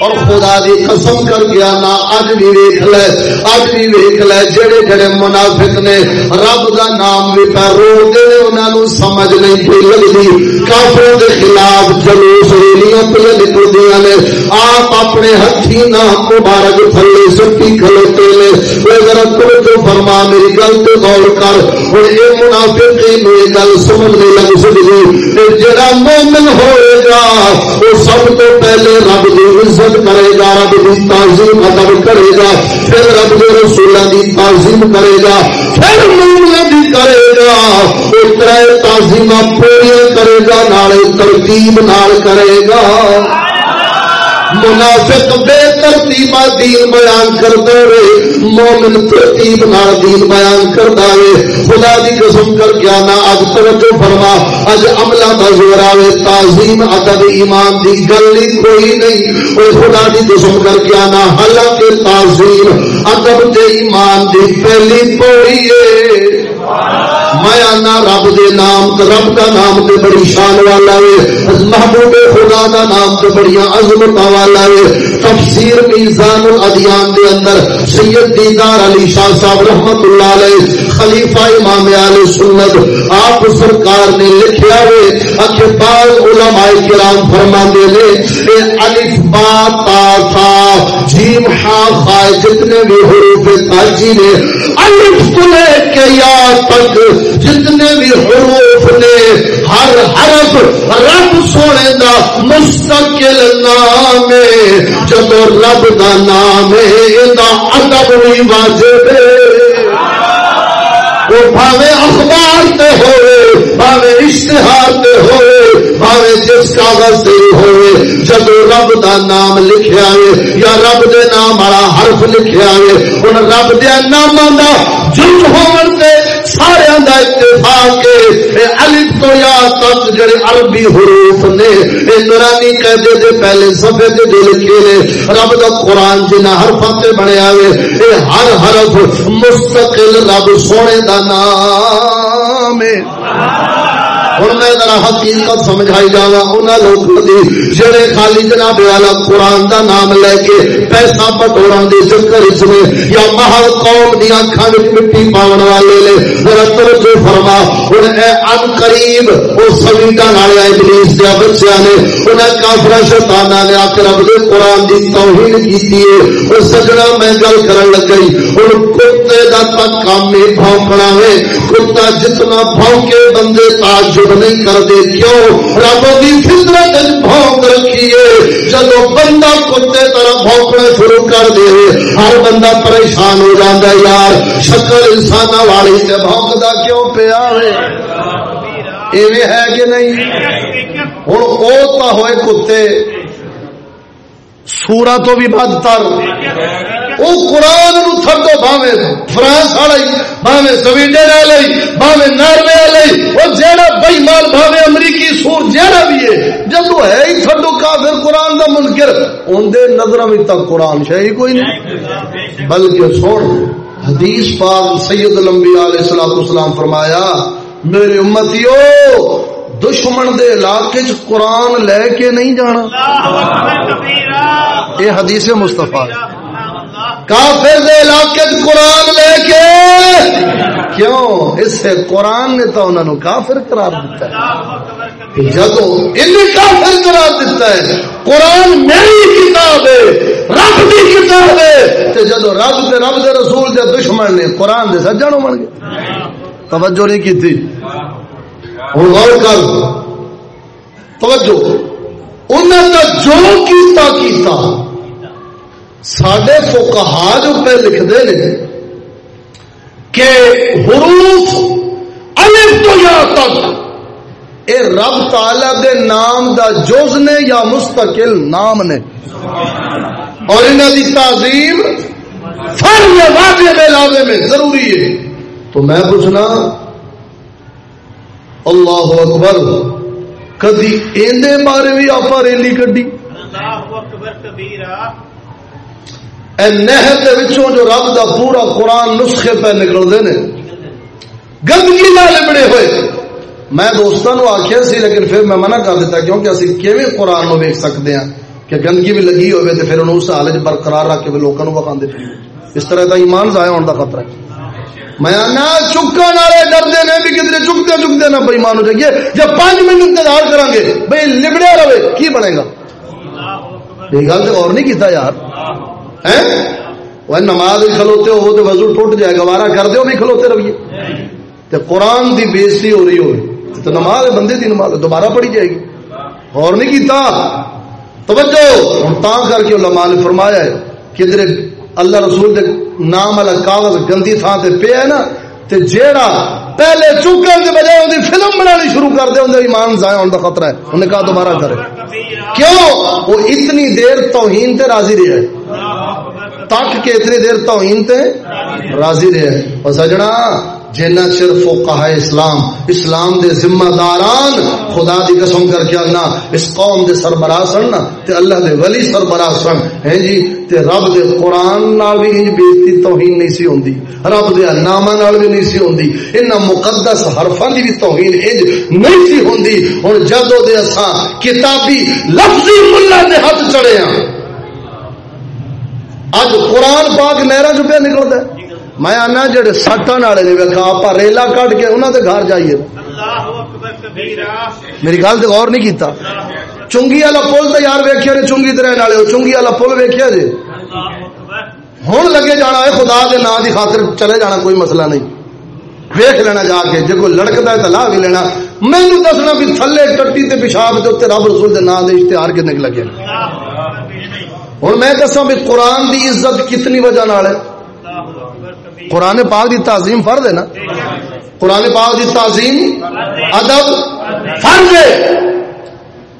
اور خدا دی قسم کر گیا نا اج بھی ویکھ لے اج بھی ویکھ لے جڑے جڑے منافق نے رب دا نام بھی پہ رو دے، انہاں نو سمجھ نہیں پئی لگدی۔ کافروں دے خلاف جلوس ریلیاں پہ نکلدیاں نے۔ آپ اپنے ہتھی نام مبارک تھلے سٹی کھلوتے نے۔ اے ذرا توجہ فرما، میری گل تے غور کر۔ ہن اے منافقین نو گل سمجھ نہیں لگ سکدی۔ تے جڑا مومن ہوئے گا، وہ سب تو پہلے رب دی عزت عزت کرے گا رب کی تعظیم ادب کرے گا پھر رب کے رسولوں کی تعظیم کرے گا پھر مومیا کرے گا وہ تر تعظیم پوریا کرے گا نال ترتیب نال کرے گا منافق بے ترتیبہ دین بیان کرتا رہے مومن ترتیب نہ دین بیان کرتا رہے خدا دی قسم کر کے آنا اج توجہ فرما اج عملہ دا زور آوے، تعظیم ادب ایمان دی گل کوئی نہیں۔ اوے خدا دی قسم کر کے آنا، حالانکہ تعظیم ادب تے ایمان دی پہلی پوری ہے۔ سبحان اللہ میں آنا رب دے نام رب کا نام تے بڑی شان والا ہے۔ محبوب خدا دا نام تے بڑی عظمت والا ہے۔ تفسیر میزان الادیان دے اندر سید دیدار علی شاہ صاحب رحمت اللہ علیہ، خلیفہ امام علی سنت، آپ سرکار نے لکھیا ہے۔ کہ بعض علماء کرام فرماندے نے، اے الف با تا تھا جیم خا جتنے بھی حروف تاجی نے الف لے کے یا تک جتنے بھی حروف نے ہر حرف رب سونے دا مستقل نام ہے۔ جب رب دا نام ہے، یہ ادب بھی واجب وہ بھاوے اخبار تے ہوئے، بھاوے اشتہار تے ہوئے۔ بھاوے جس کاغذ سے ہوئے جب رب دا نام لکھیا ہے یا رب دے نام والا حرف لکھیا ہے ان رب دے ناماں دا جن ہون تے سارے دا اتفاق اے الف تو یا تک جڑے عربی حروف نے اے نورانی قاعدے دے پہلے صفحے تے جو لکھے نے رب دا قرآن جنہ حرفاں تے بنیا ہوئے اے ہر حرف مستقل رب سونے دا نام ہے ہوں میں ذرا حقیقت سمجھائی جاوا انہوں لوگوں کی جڑے خالی جناب والا قرآن دا نام لے کے پیسہ پٹوڑا دے چکر اس میں، یا محل قوم دی اکھاں وچ مٹی پاون والے نے ذرا توجہ فرما ہن اے ان قریب، او سویٹا والے ابلیس دے بچیاں نے انہاں کافر شیطاناں نے آ کے رب دے قرآن دی توہین کیتی ہے۔ او سجنا میں گل کرن لگ گئی ہن کتے دا تک کام نہیں بھونکنا ہے، کتا جتنا بھونکے بندے تعجب نہیں کرتے کیوں؟ رب کی فطرت بھونک رکھی ہے جب بندہ کتے طرح بھونکنا شروع کر دے، ہر بندہ پریشان ہو جاتا ہے، یار، شکل انسان والی سے بھونکتا کیوں پیا ہے؟ کہ نہیں؟ ہوں وہ تو ہوئے کتے۔ سورا تو بھی بدتر۔ وہ قرآن تھڈو بھاوے فرانس والا بھاوے سویڈن والے بھاوے ناروے والے وہ جہاں بئی مال بھاوے امریکی سور جہاں بھی ہے جدو ہے ہی تھڈو کافر قرآن دا منکر اندر نظر میں تک قرآن شاہی کوئی نہیں۔ بلکہ سن حدیث پاک سید الانبیاء علیہ السلام اسلام فرمایا میرے امتیو دشمن دے علاقے چ قرآن لے کے نہیں جانا۔ یہ حدیث مستفا کافر دے علاقے قرآن لے کے کیوں؟ اس سے قرآن نے تو انہوں نے کافر قرار دیتا ہے۔ جدو ان کافر قرار دیتا ہے، قرآن میری کتاب ہے، رب دی کتاب ہے۔ تے جدو رب تے رب دے رسول دے دشمن نے قرآن دے سجانوں بن گئے۔ توجہ نہیں کی تھی ہوں غور کر۔ توجہ۔ انہوں نے جو کیتا کیتا۔ سڈے فوکہ جو پہ لکھتے ہیں کہ حروف الف تو یا تک، اے رب تعالی دے نام دا جز نے یا مستقل نام نے۔ اور انہوں کی تعظیم فرض واجب علاوے میں ضروری ہے۔ تو میں پوچھنا، اللہ اکبر، کدی ایندے بارے بھی آپ ریلی کڈی؟ نہر جو رب دا پورا قرآن نسخے پہ نکلتے ہیں گندگی نہ لبڑے ہوئے۔ میں دوستوں آخیا سی، لیکن پھر میں منع کر دیتا، کیونکہ اسی کیویں قرآن نو ویک سکتے ہیں کہ گندگی بھی لگی ہوئے تو پھر انہوں اس حال برقرار رکھ کے لوگوں کو بکھا اس طرح کا ایمان ضائع ہونے کا خطرہ ہے۔ میں چکن والے ڈرتے ہیں بھی کتنے چکتے چکتے نہ بےمان ہو جائیے۔ جب پانچ منٹ انتظار کریں گے بھائی لبڑیا رہے، کی بنے گا؟ یہ گل اور نہیں کیتا یار۔ وہ نماز ہی کھلوتے ہو تو وضو ٹوٹ جائے گوارا کر دو بھی کھلوتے رہیے تو قرآن دی بےزتی ہو رہی ہوئی تو نماز بندے دی نماز دوبارہ پڑھی جائے گی۔ اور نہیں کیتا؟ توجہ! ہوں تا کر کے علماء نے فرمایا ہے کہ اللہ رسول دے نام والا کاغذ گندی تھان سے پیا ہے نا، تے جیڑا پہلے چکن کے بجائے ان فلم بنانی شروع کر دے اندر ایمان ضائع ہونے کا خطرہ ہے۔ انہیں کہا دوبارہ کرے۔ کیوں؟ وہ اتنی دیر توہین تے راضی رہے۔ تک کے اتنی دیر توہین تے راضی رہے اور سجنا، جنہ چر فوقہ اسلام اسلام دے ذمہ داران خدا دی قسم کر کے آنا، اس قوم دے سربراہ سن تے اللہ دے ولی سربراہ سن۔ ہیں جی تے رب دے قرآن نال بھی انج بےزتی توہین نہیں سی ہوندی۔ رب دے نامہ نال بھی نہیں سی ہوندی۔ انہاں مقدس حرفاں دی بھی توہین انج نہیں سی ہوندی۔ ہن جدوں دے اساں کتابی لفظی ملہ دے ہاتھ چڑھے ہاں اج قرآن پاک نہرا چ پہ نکلتا ہے۔ میں آنا جڑے سٹن والے نے ویکا آپ ریلا کٹ کے انہوں کے گھر جائیے۔ میری گل تو غور نہیں کیتا۔ چنگی والا پل تو یار ویکیا نے چنگی طرح والے چنگی والا پل ویکیا جی ہوں لگے جانا ہے خدا کے نام کی خاطر چلے جانا کوئی مسئلہ نہیں۔ ویخ لینا جا کے جی کوئی لڑکتا ہے تو لا بھی لینا۔ مینو دسنا بھی تھلے ٹٹی تے پیشاب کے اتنے رب رسول کے نام کے اشتہار کتنے لگے۔ ہوں میں دسا بھی قرآن دی عزت کتنی وجہ ہے؟ قرآن پاک دی تعظیم فرض ہے نا؟ قرآن پاک دی تعظیم ادب فرض ہے۔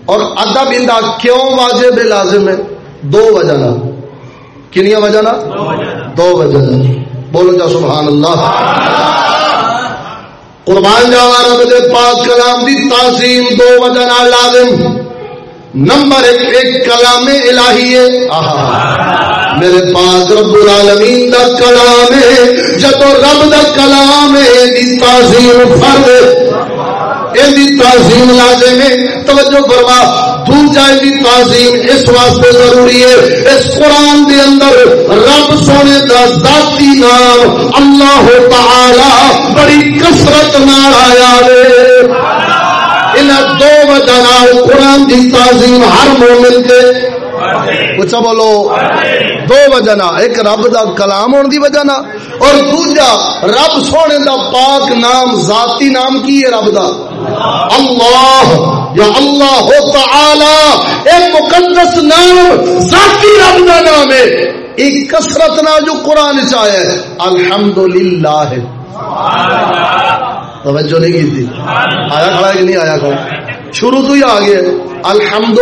اور ادب اندا کیوں واجب لازم ہے؟ دو وجہ نا کنیا وجہ نا دو وجہ نا بولو جا سبحان اللہ قربان جاوا رب دے پاک کلام دی تعظیم دو وجہ نال لازم۔ نمبر ایک ایک کلام الہی ہے۔ میرے پاس رب العالمین دا کلام ہے، جب رب دا کلام ہے دی تعظیم فرد۔ دی تعظیم لازم ہے۔ توجہ فرما، دوجا دی تعظیم اس واسطے ضروری ہے، اس قرآن دے اندر رب سونے دا ذاتی نام اللہ تعالی بڑی کثرت نال آیا ہے۔ ان دو وجہ قرآن کی تعظیم ہر مومن کے اچھا بولو۔ دو وجہ نہ ایک رب دا کلام ہونے دی وجہ نہ اور دوجا رب سونے دا پاک نام، ذاتی نام کی ہے رب دا؟ اللہ۔ یا اللہ ہو تعالی ایک مقدس نام، ذاتی رب دا نام ہے۔ ایک کسرت نہ جو قرآن چاہے الحمدللہ ہے توجہ نہیں کی تھی۔ آیا کھڑا ہے کہ نہیں آیا کھڑا شروع تو ہی آ گیا الحمد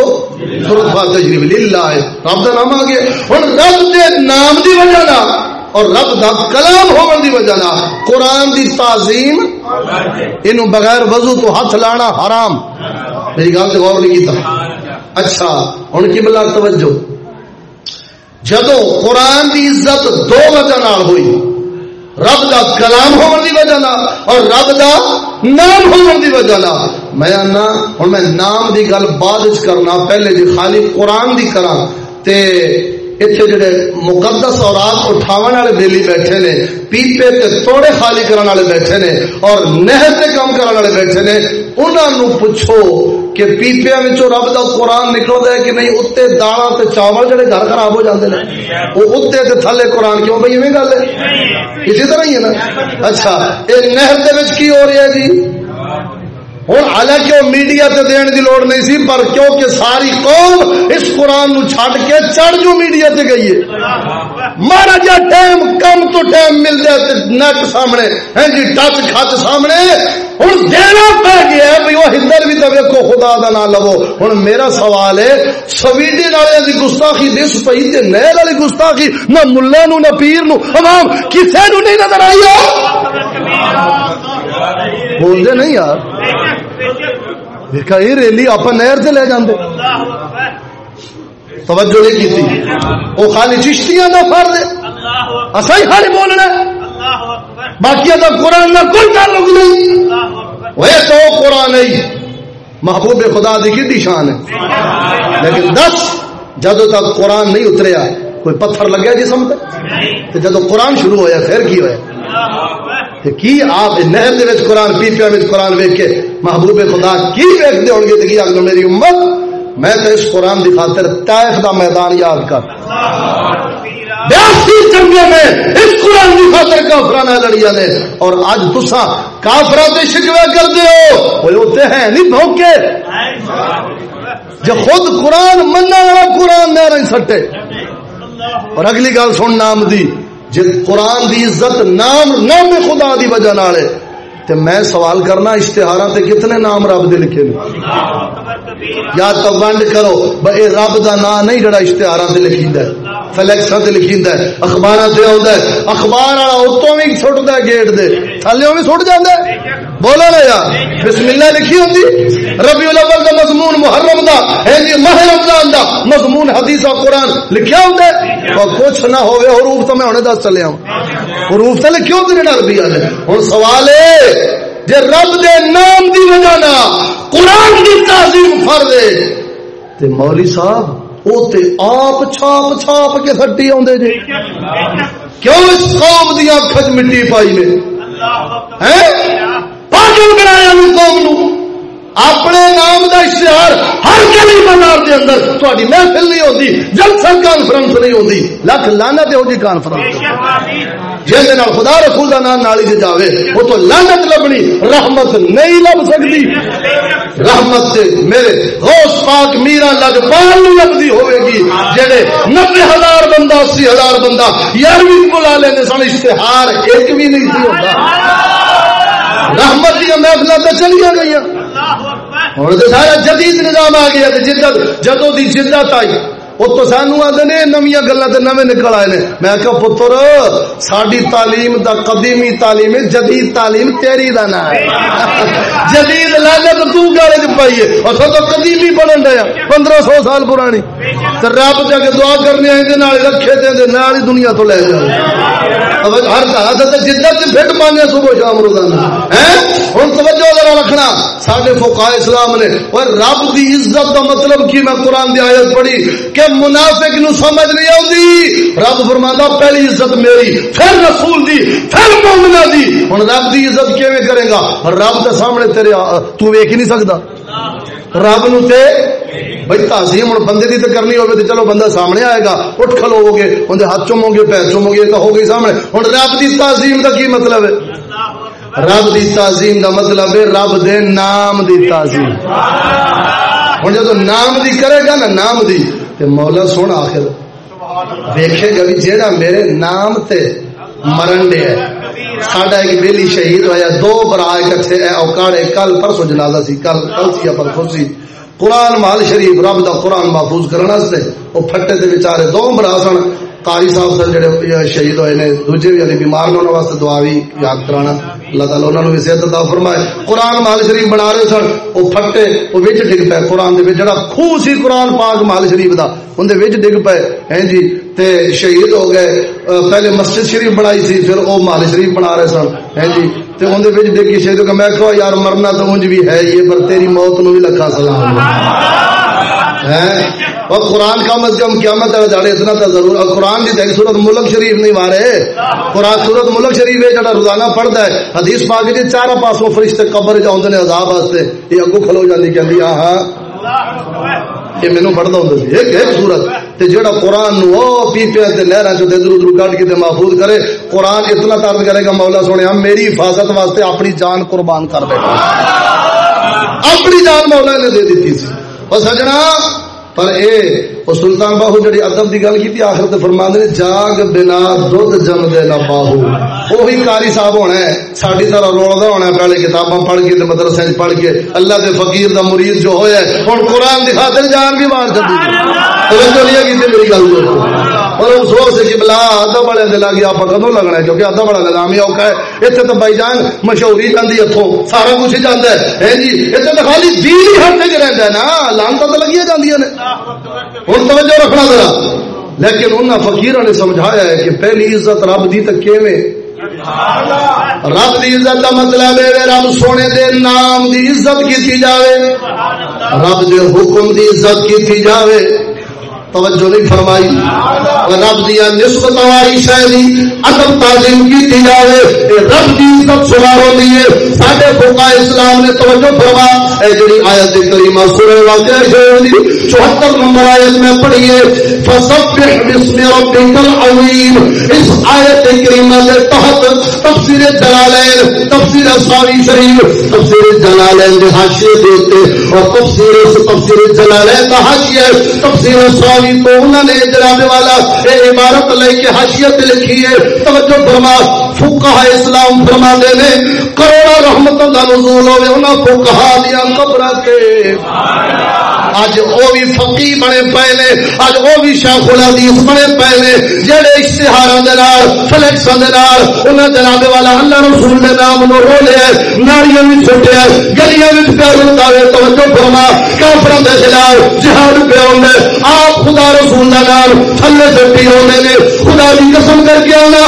شروع تشریف للہ۔ رب کا نام آ گیا ہوں رب کے نام دی وجہ نہ۔ اور رب دا کلام ہونے دی وجہ نہ۔ قرآن دی تعظیم۔ انہوں بغیر وضو تو ہاتھ لانا حرام۔ میری گل سے غور نہیں کیتا۔ اچھا ہوں کی بلا توجہ؟ جدو قرآن دی عزت دو وجہ ہوئی۔ رب دا کلام ہون دی وجہ لا اور رب دا نام ہون دی وجہ لا میں آنا ہوں میں نام دی گل بعد کرنا، پہلے جی خالی قرآن دی کرا تے اتنے جڑے مقدس اور رات اٹھاو والے دلی بیٹھے نے پیپے تے توڑے خالی کرنے والے بیٹھے نے اور نہر تے کام کرنے والے بیٹھے نے انہوں پوچھو کہ پیپیا رب دا قرآن نکلتا ہے کہ نہیں اتنے دانا تے چاول جڑے گھر خراب ہو جاتے ہیں وہ اتنے تے تھلے قرآن کیوں بھائی گل ہے اسی طرح ہی ہے نا اچھا یہ نہر کی ہو رہی ہے جی ہوں حالانکہ وہ میڈیا تے دین دی لوڑ نہیں سی، پر کیونکہ ساری قوم اس قرآن نو چھڈ کے چڑھ جو میڈیا تے گئی ہے۔ مارا جا ٹائم کم تو ٹائم مل جائے نیٹ سامنے۔ ہاں جی ٹچ کھچ سامنے۔ ہوں دینا پہ گیا بھائی وہ ہندر بھی تو ویکو خدا دا نہ لو ہوں میرا سوال ہے سویڈن والے کی گستاخی دس پی تے نہر والی گستاخی، نہ ملا نو، نہ پیر نو۔ عوام کسے نو نہیں نظر آئی؟ بول دے نہیں یار۔ دیکھا، یہ ریلی آپ نہر سے لے جاندے۔ توجہ نہیں کی وہ خالی چشتیاں نہ پھر دے۔ اصا ہی خالی بولنا باقی کا قرآن نہ کوئی تعلق نہیں وہ تو قرآن نہیں محبوب خدا دی کی شان ہے۔ لیکن دس جدو تک قرآن نہیں اتریا کوئی پتھر لگیا جسم پہ جدو قرآن شروع ہویا پھر کی ہوا کی آپ نہر دے قرآن پیپیا قرآن ویک کے محبوب خدا کی ویکتے ہو گے؟ کی آگے میری امت میں تو اس قرآن کی خاطر طائف دا میدان یاد کر۔ بیاسی جنگے میں اس قرآن کی خاطر کافرانہ لڑیا نے۔ اور آج تسا کافرا تے شکوے کر دے ہو ہوتے ہیں نہیں بھوکے۔ جو خود قرآن مننا والا قرآن نہ سٹے۔ اور اگلی گل سن نام دی۔ جی قرآن دی عزت نام نام خدا دی وجہ نال تے میں سوال کرنا اشتہار تے کتنے نام رب دے لکھے یا تو ونڈ کرو بھائی رب دا نام نہیں جڑا اشتہار سے لکھی ہے۔ فلیکسا لکھی اخبار سے آتا ہے، اخبار والا اتوں بھی سٹتا ہے گیٹ دے۔ تھلے بھی سٹ جاتا بولو نا یار بسم اللہ لکھی ہوتی ربی الاول دا مضمون محرم دا، ہے جی ماہ رمضان دا۔ مضمون حدیث اور قرآن لکھیا ہوتا ہے۔ اور کچھ نہ ہوئے حروف تو میں ہونے دس چلے ہوں حروف تو لکھے ہوتے ہیں عربی والے۔ ہوں سوال ہے جے رب دے نام دی وجہ نہ قرآن دی تعظیم فرض ہے، تے مولوی صاحب وہ تے آپ چھاپ چھاپ کے سٹی آدھے جی کیوں اس قوم دی اکھ مٹی پائی نے پاگل بنایا قوم نو اپنے نام دا اشتہار ہر گلی بازار دے اندر تہاڈی محفل نہیں ہوندی جلسہ کانفرنس نہیں ہوندی لکھ لعنت ہو جی کانفرنس جس نال خدا رسول دا نام نالی سے جاوے، وہ تو لعنت لبنی، رحمت نہیں لب سکتی۔ رحمت سے میرے غوث پاک میرا لگ پال لگتی ہوئے گی جڑے نبے ہزار بندہ، اسی ہزار بندہ، یارویں بلا لینے سن، اشتہار ایک بھی نہیں سی ہوتا رحمت دیا محفل تو چلیا گئی ہوں تو سارا جدید نظام آ گیا، جدت جدو دی جدت آئی۔ وہ تو سانو آدھے نے نمیا گلا تو نویں نکل آئے نے میں کہ پتر ساری تعلیم دا قدیمی تعلیم جدید تعلیم تیری دا نا ہے جدید لالت تو گالے چ پائیے اور تو قدیمی پڑھن ڈیا پندرہ سو سال پرانی رب جا کے دعا کرنے آئے رکھے دے نال ہی دنیا تو لے جائے ہر طرح جدت فٹ پانے صبح شام روزانہ۔ ہوں توجہ ذرا رکھنا۔ سارے فوکا اسلام نے اور رب دی عزت کا مطلب کی میں قرآن دی آیت پڑھی کہ منافق نو سمجھ نہیں آتی رب فرمانا پہلی عزت میری، پھر رسول دی، پھر مومنا دی۔ ہوں رب دی عزت کیویں کرے گا؟ رب کے سامنے تیرے تو ویکھ نہیں سکتا رب نو تے بھائی تعظیم ہوں بندے کی تو کرنی ہوگی تو چلو بندہ سامنے آئے گا، اٹھ کھلو گے اندر ہاتھ چومو گے، پیر چومو گے تو ہو گئی سامنے۔ ہوں رب کی تعظیم کا کی مطلب ہے؟ رب کی تعظیم کا مطلب ہے رب دے نام دی تعظیم۔ ہوں جب نام دی کرے گا نا نام دی تو مولا سن آخر۔ دیکھے گا بھی جیڑا میرے نام تے مرن دے ہے۔ ساڈا ایک بیلی شہید ہوا دو برا کٹھے اوکاڑے، کل پرسوں جنازہ سی، کل کل سی پرسوں سی۔ قرآن مال شریف رب دا قرآن محفوظ کرنے وہ پھٹے دے بچارے دو برا سن قاری صاحب سن جڑے شہید ہوئے نے دوجے بھی علی بیمار نے انہوں واسطے دعا بھی یاد کرانا اللہ تعالیٰ انہوں نے صحت عطا فرمائے قرآن مال شریف بنا رہے سن وہ پھٹے وہ وچ ڈگ پے قرآن دے وچ جڑا خوہ سی قرآن پاک مال شریف دا ان دے وچ ڈگ پے ہیں جی تے شہید ہو گئے پہلے مسجد شریف بنائی سی پھر وہ مال شریف بنا رہے سن ہیں جی تے ان دے وچ ڈگی شہید ہو میں کہو یار مرنا تو انج بھی ہے یہ پر تیری موت نو بھی لکھا سلام ہے اور قرآن کا از کم قیامت ہے جاڑے اتنا تو ضرور۔ اور قرآن کی دیکھ صورت ملک شریف نہیں مارے قرآن صورت ملک شریف ہے، جڑا روزانہ پڑھتا ہے۔ حدیث پاک جی چار پاسوں فرشتے قبر جاؤں نے عذاب واسطے۔ یہ اگو کھلو جاتی کہ ہاں ہاں یہ مینو پڑھتا ہوں سی۔ ایک ایک سورت۔ تے جڑا قرآن نو او پیپے تے لہراں چ ادھر ادھر کٹ کے تے محفوظ کرے، قرآن اتنا ترد کرے گا، مولا سونے میری حفاظت واسطے اپنی جان قربان کر بیٹھا اپنی جان مولا نے دے دیتی سی۔ سجنا پر اے سلطان باہو جڑی ادب دی گل کی آخر تے فرما نے، جاگ بنا دودھ جم دے نہ باہو وہی کاری صاحب ہونا ہے ساری طرح رولدا ہونا ہے، پہلے کتاباں پڑھ کے تے مدرسے پڑھ کے، اللہ دے فقیر دا مرید جو ہویا ہے، ہن قرآن دکھا دے، جان بھی مار چھڈی توجہ نہیں میری گل اور اس سے کہ بلا آپ کدوں لگنا ہے؟ کیونکہ نظام ہی اوکھا ہے۔ تو بھائی جان مشہوری جاندی اتھوں۔ سارا کچھ ہی ہے۔ جی تو خالی دین ہی ہاتھ وچ رہندا ہے نا۔ لانتا تو لگی جاندیاں نے۔ ہوں توجہ رکھنا ذرا۔ لیکن انہوں فقیر نے سمجھایا ہے کہ پہلی عزت رب دی تک کیویں؟ رب دی عزت کا مطلب ہے رب سونے دے نام دی عزت کی جاوے۔ رب دے حکم دی عزت کی جاوے۔ توجہ نہیں فرمائی۔ رب دیا نسبت والی شہری ادب تعلیم کی جائے رب کی عزت سنا ہوتی ہے۔ سارے فوکا اسلام نے توجہ فرما۔ اے جڑی آیت کریمہ سورہ واقعہ شہری چوہتر نمبر آیت میں پڑھیے۔ فسبح بسم ربک العظیم۔ اس آیت کریمہ کے تحت تفسیر جلالین، تفسیر ساری شریف، تفسیر جلالین کے حاشیے دیتے اور تفسیر تفسیر جلالین کا حاشیہ تفسیر ساری تو انہوں نے جناب والا اے عبارت لے کے حاشیت لکھی ہے۔ توجہ فرما فقہ اسلام فرما دے نے، کروڑا رحمت کا نزول ہوئے انہاں فقہ دیا قبر کے۔ اج وہ بھی فقی بنے پے نے اج وہ بھی شیخ الحدیث بنے پے نے۔ جڑے اشتہاراں دے نال، فلیکساں دے نال، انہاں جناب والا اللہ رسول دے نام نو رولیا ناریاں وچ چھٹیا گلیاں وچ پیار ہوندا ہے توجہ فرما، کافراں دے خلاف جہاد پہ ہوندا آپ خدا رسول دا نام تھلے سٹی ہوندے نے، خدا دی قسم کر کے آنا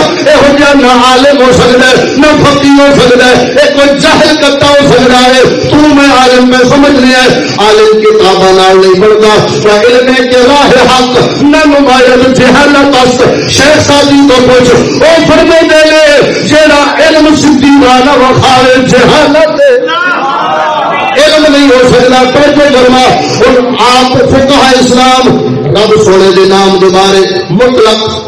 نہ عالم ہو سکدا ہے، نہ فقی ہو سکدا ہے اے کوئی جاہل کرتا ہو سکدا ہے۔ تو میں عالم میں سمجھ لیا ہے عالم کتاباں نال نہیں بڑھتا۔ علم کے راہ حق نہ نمایت جہالت اس شیخ سادی تو کچھ او فرمے دے لے، جیڑا علم سدھی والا وخاوے جہالت علم نہیں ہو سکتا توجہ فرما اور آپ فقہ اسلام رب سونے دے نام دے بارے مطلق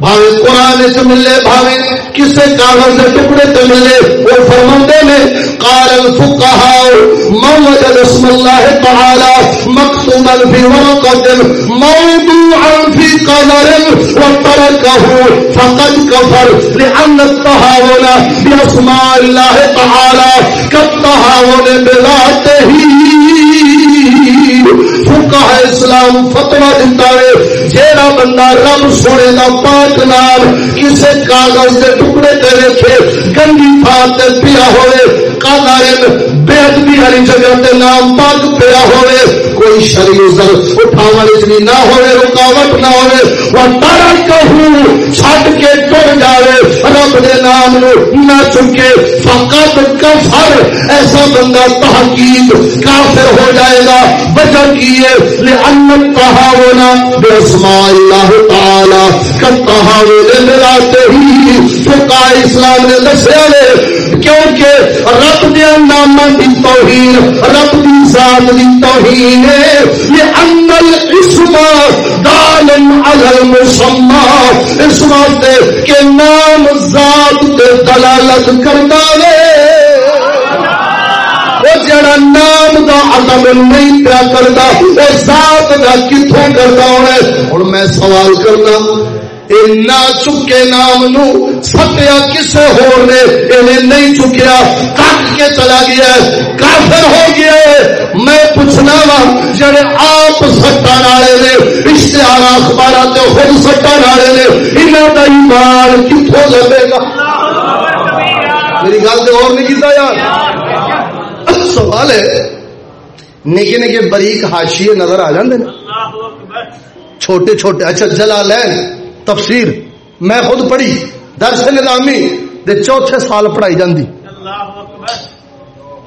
بھاوے قرآن چ ملے، بھاوے کسے کاغذ کے ٹکڑے تے ملے، وہ فرماندے نے، قال الفقهاء موجد اسم الله تعالى مكتوبا في ورقة موضوعا في قدر وتركه فقد كفر لأن التهاون بأسماء الله تعالى كالتهاون بذاته فکا اسلام فتوا دیتا ہے جیڑا بندہ رب سونے دا پاک نام کسے کاغذ دے ٹکڑے تے رکھے، گندی تھان تے پیا ہوئے قادائن بے ادبی والی جگہ تے نام پاک پیا ہوئے۔ کوئی زر اٹھاون وچ نہ ہوئے، رکاوٹ نہ ہوئے وہ چھڈ کے ٹر جاوے۔ رب دے نام نو نہ چکے فقط کفر ایسا بندہ تحقیق کافر ہو جائے گا۔ وجہ کی ہے؟ لأن فقہ اسلام نے دسیا کیونکہ رب دے نام دی توہین، رب دی ذات دی توہین ہے۔ لأن الاسم دال على المسمى۔ اس واسطے کہ نام ذات تے دلالت کرتا ہے۔ جڑا نام دا عدم نہیں پیا کرتا وہ ذات دا کتوں کرتا ہونا ہوں میں سوال کرنا نہ چکے نام نو سٹیا کسے ہور نے؟ انہیں نہیں چکیا، کٹ کے چلا گیا کافر ہو گیا میں پوچھنا وا، جڑے آپ سٹا والے نے، اشتہار اخبار تے خود سٹا والے نے انہوں کا ایمان کتوں لگے گا؟ میری گل تو اور نہیں کیتا یار۔ سوال ہے نکے نکے بریک ہاشیے نظر آ جاندے چھوٹے چھوٹے اچھا جلا لین تفسیر میں خود پڑھی درس نظامی دے چوتھے سال پڑھائی جاندی۔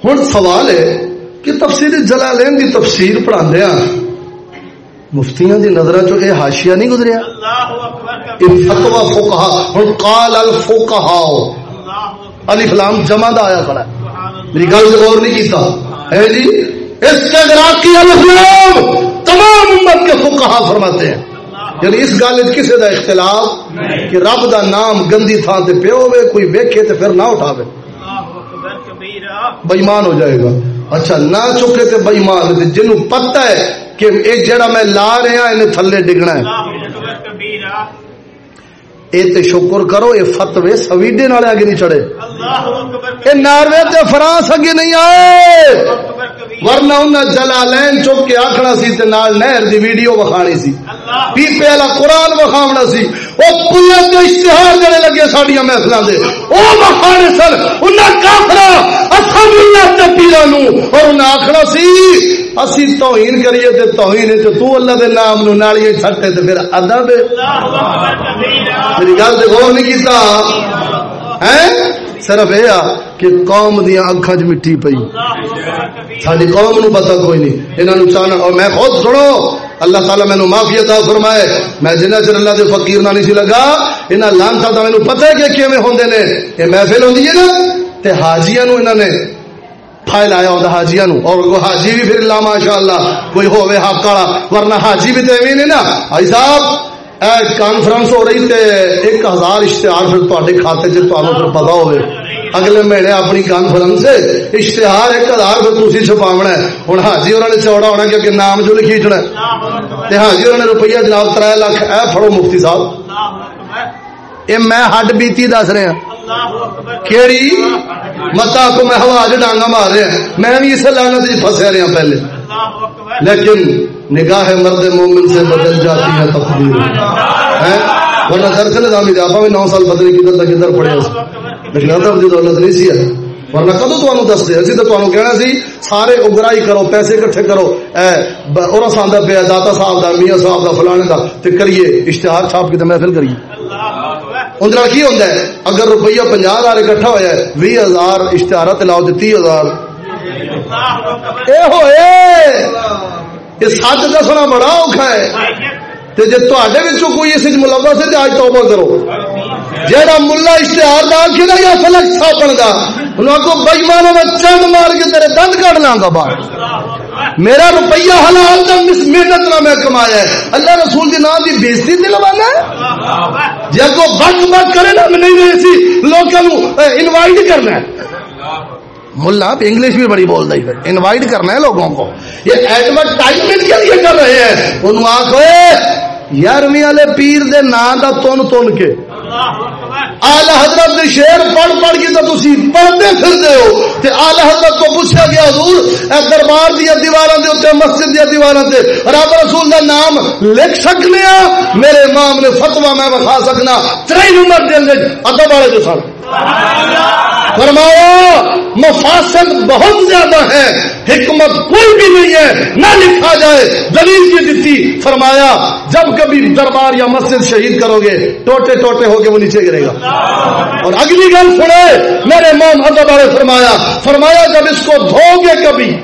ہوں سوال ہے کہ تفسیر جلا لین دی تفسیر پڑھا دیا مفتیاں دی نظر چو اے ہاشیا نہیں گزریا؟ فتوا فوکہ ہوں کال الفوکہ علی فلام جمع دا آیا کھڑا ہے۔ میری گل غور نہیں کیتا۔ ہے جی؟ استغراقی الاسلام تمام امت کے فقہا فرماتے ہیں یعنی اس گل کسی دا اختلاف؟ کہ رب دا نام گندی تھان تے پہ ہوے کوئی ویکھے تے پھر نہ اٹھاوے۔ بےمان ہو جائے گا۔ اچھا نہ چکے تے بےمان جنوں پتہ ہے کہ اے جڑا میں لا رہا ہاں، انہیں تھلے ڈگنا ہے۔ اے تے شکر کرو اے فتوے سویڈن والے اگے نہیں چڑھے۔ اے ناروے تے فرانس اگے نہیں آئے۔ ورنہ انہیں جلالین چوک کے آکھنا سی تے نال نہر دی ویڈیو بخانی سی۔ پی والا قرآن بخاونا سی۔ او کلت جو اشتہار دینے لگے سڈیا محفلاں دے۔ وہ مخانے سن انہیں کافرا اساں اللہ تے اور انہیں آکھنا سی، اسی توہین کریے تے توہین تے تو اللہ دے نام نو نالیے چھٹے تے پھر ادب میری گل تے غور نہیں کیتا۔ ہیں؟ صرف یہ آ کہ قوم دیا اکھاں چ مٹی پئی۔ ساری قوم نو پتہ کوئی نہیں۔ انہاں نو چاہنا اور میں خود سنو۔ اللہ تعالی مینوں معافی عطا فرمائے۔ میں جنہ چر اللہ دے فقیر نہ نہیں سی لگا، انہاں لانتا دا مینوں پتہ ہے کہ کیویں ہوندے نے۔ یہ محفل ہوندی ہے نا؟ تے حاجیاں نو انہاں نے پھائل آیا ہوتا حاجیاں نو۔ اور وہ حاجی بھی پھر لا ماشاء اللہ کوئی ہوے حق والا، ورنہ حاجی بھی تے ایویں نہیں نا۔ بھائی صاحب کانفرنس ہو رہی تے ایک ہزار اشتہار پھر تے کھاتے چ پھر پتا ہوئے اگلے مہینے اپنی کانفرنس اشتہار ایک ہزار پھر تھی چھپاونا ہے۔ ہوں حاجی اور نے چوڑا ہونا کیونکہ نام جو لکھیچنا ہے۔ حاجی اور نے روپیہ جناب تر لاکھ، اے پھڑو مفتی صاحب۔ یہ میں ہڈ بیتی دس رہا ہاں۔ کیڑی؟ متا کو میں ہوا ڈانگا مار رہا ہاں۔ میں بھی اسے لانا پھنسیا رہا ہاں پہلے۔ لیکن نگاہ مرد مومن سے بدل جاتی ہے تقدیر۔ ورنہ درخل نظام اضافہ میں نو سال بدلی کدھر تک کدھر پڑے لیکن ادب دی دولت نہیں سی ہے۔ ورنہ کدو تمہوں دستے اسی تو تمہوں کہنا سی سارے اگرائی کرو، پیسے کٹھے کرو۔ اے اور آسان دا پیا داتا صاحب دا، میاں صاحب دا، فلانے دا۔ تے کریے، اشتہار چھاپ کے تے محفل کریے۔ اندر کی ہوندا ہے؟ اگر روپیہ 50000 اکٹھا ہویا ہے 20000 اشتہارات لاؤ تی ہزار۔ سچ دسنا بڑا اور ہے۔ تے کوئی اس ملوث ہے توبہ کرو۔ ملا اشتہار دا یا فلک چھاپن دا چند مار کے تیرے دند کٹ لا گا باہر میرا روپیہ حلال دا محنت نہ میں کمایا ہے۔ اللہ رسول دی نام دی بےزتی دلوانا ہے۔ جے کو بک بک کرے نا، میں نہیں لوگوں انوائٹ کرنا ہے۔ ملا، آپ انگلش بھی بڑی بول رہی ہے انوائٹ کرنا ہے لوگوں کو۔ یہ ایڈورٹائزمنٹ کے لیے کر رہے ہیں۔ انہوں آخو یارویں والے پیر دے نام دا تن تن کے۔ آلہ حضرت دے شیر پڑھ پڑھ کے تو تسی پڑھتے پھردے ہو۔ تے آلہ حضرت کو پوچھا گیا، حضور، اے دربار دی دیواراں دے اوتے مسجد دی دیواراں تے رب رسول دا نام لکھ سکنے ہاں میرے امام نے فتوی میں بخا سکنا۔ ترے نمبر دے اندر ادب والے جو سن۔ فرمایا، مفاسد بہت زیادہ ہے حکمت کوئی بھی نہیں ہے، نہ لکھا جائے، دلیل کی دیتی فرمایا، جب کبھی دربار یا مسجد شہید کرو گے، ٹوٹے ٹوٹے ہو کے وہ نیچے گرے گا۔ اور اگلی گل سنے میرے موم حضرت والے فرمایا فرمایا، جب اس کو دھو گے کبھی،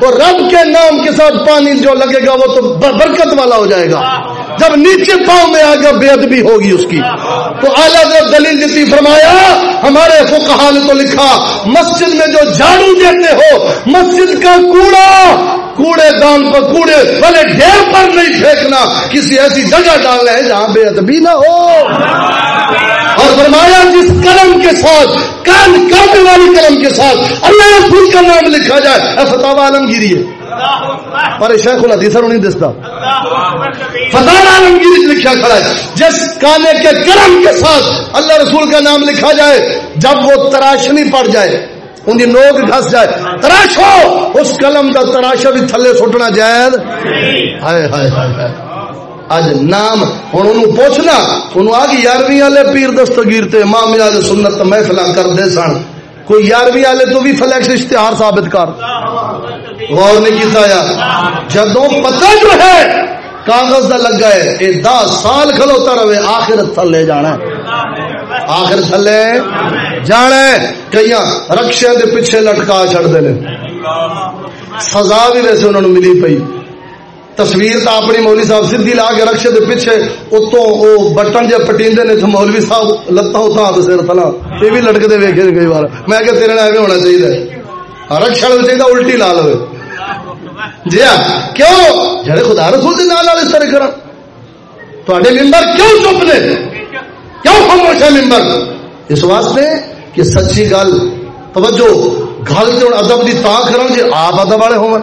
تو رب کے نام کے ساتھ پانی جو لگے گا، وہ تو برکت والا ہو جائے گا۔ جب نیچے پاؤں میں آگے بے ادبی ہوگی اس کی۔ تو اعلیٰ دلیل دیتی فرمایا، ہمارے فقہا نے تو لکھا، مسجد میں جو جھاڑو دیتے ہو، مسجد کا کوڑا، کوڑے دان پر کوڑے، بھلے ڈھیر پر نہیں پھینکنا، کسی ایسی جگہ ڈالنا ہے جہاں بے ادبی نہ ہو۔ اور فرمایا، جس قلم کے ساتھ، کان کرنے والی قلم کے ساتھ اللہ رسول کا نام لکھا جائے فتح عالمگیری ہے۔ پر شیخ الحدیث نہیں دستا۔ فتح عالمگیری لکھا کھڑا ہے۔ جس کانے کے کرم کے ساتھ اللہ رسول کا نام لکھا جائے، جب وہ تراشنی پڑ جائے، ان کی نوک گھس جائے۔ تراشو! اس قلم کا تراشا بھی تھلے سٹنا جائز۔ ہائے ہائے ہائے اج نام ہوں انہوں پوچھنا، انہوں آ گئی، یارویں والے پیر دستگیر تے مامی والے سنت محفل کرتے سن۔ کوئی یارویں والے تو بھی فلیکس اشتہار ثابت کر۔ غور نہیں کیتا یا جدوں پتہ جو ہے، کاغذ دا لگا ہے اے دس سال کھلوتا رہے آخر تھلے جانا آخر تھلے جانا کئی رکشے دے پیچھے لٹکا چڑھ دے سزا بھی ویسے انہوں نے ملی پئی۔ تصویر تو اپنی مولوی صاحب سدھی لا کے رکشے دے پیچھے، اتوں وہ بٹن جب پٹیندے نے تو مولوی صاحب لتا ہوتا تو سر تلا یہ بھی لٹکتے ویکے کئی بار میں کہ تیرے ایویں ہونا چاہیے رکشا چاہیے الٹی لا لو۔ جی ہاں کیوں؟ جڑے خدا رسول کے نال اس طرح کرن۔ تے ممبر کیوں چپ نے؟ کیوں خاموش ہے ممبر اس واسطے کہ سچی گل، توجہ، گل جو ادب کی تا کرن جی آپ ادب والے ہو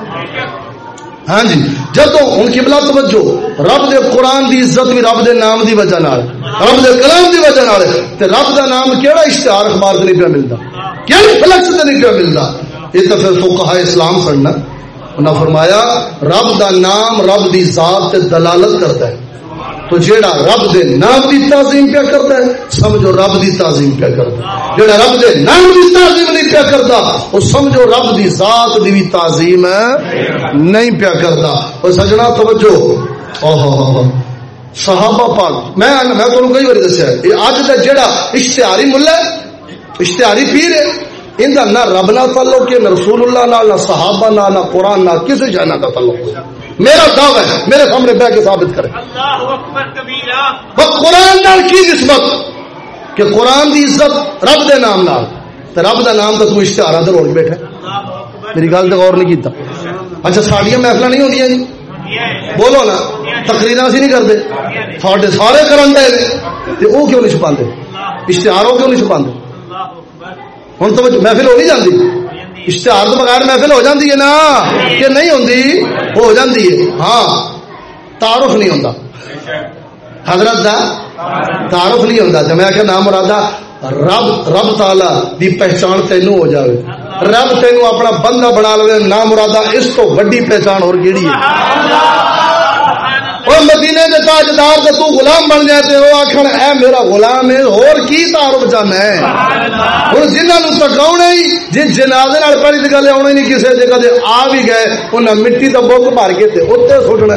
ہاں جی جدو ہوں قبلہ توجہ، رب دے قرآن دی عزت بھی رب دے نام دی وجہ نال، رب دے کلام دی وجہ نال، تے رب دا نام کیڑا اشتہار اخبار سے نہیں پیا ملتا کیڑی فلکس سے نہیں پیا ملتا یہ تو پھر فقہ اسلام سننا انہاں فرمایا، رب دا نام رب دی ذات تے دلالت کرتا ہے۔ تو جیڑا رب دے نام دی تعظیم پیا کرتا ہے، سمجھو رب دی تعظیم پیا کرتا ہے۔ جیڑا رب دے نام دی تعظیم نہیں پیا کرتا وہ سمجھو رب دی ذات دی بھی تعظیم ہے، نہیں پیا کرتا۔ وہ سجنا، توجہ۔ اوہ صحابہ پاک، میں میں تمہیں کئی بار دسیا یہ اج کا جیڑا اشتہاری ملا اشتہاری پیر ہے۔ ان کا نہ رب نہ تعلق ہے نہ رسول اللہ نہ نہ صحابہ نہ نہ قرآن نہ کسی جانا کا تعلق میرا دعوی ہے میرے سامنے بہ کے ثابت کرے وہ قرآن نال کی نسبت؟ کہ قرآن دی عزت رب دے نام نال۔ رب دا نام تو تو اشتہار سے روڑ بیٹھا۔ میری گل تو غور نہیں کیتا۔ اچھا ساڑیاں محفل نہیں ہوتی جی؟ بولو نا تقریر اسی نہیں کرتے۔ تھوڑے سارے کرن دے وہ کیوں نہیں چھپا اشتہار وہ کیوں نہیں چھپا ہوں تو محفل ہو نہیں جاتی اشتہار تو بغیر محفل ہو جاتی ہے نا۔ کہ نہیں ہوتی ہو جاتی ہے۔ ہاں۔ تعارف نہیں ہوتا حضرت دا تعارف نہیں ہوتا تو میں آخیا نام مرادہ رب رب تالا دی پہچان تینوں ہو جاوے۔ رب تینوں اپنا بندہ بنا لے نام مرادہ اس کو وڈی پہچان اور کیڑی ہے؟ اور مدینے کے تاجدار سے تو غلام بن جائے تے وہ آخر اے میرا غلام ہے اور کی تعارف چاہنا ہے؟ ہوں جنہوں تکاؤنا ہی جی جنازے پڑھی تو گل آنا نہیں جگہ دے آ بھی گئے انہیں مٹی کا بک بھر کے اتنے سٹنا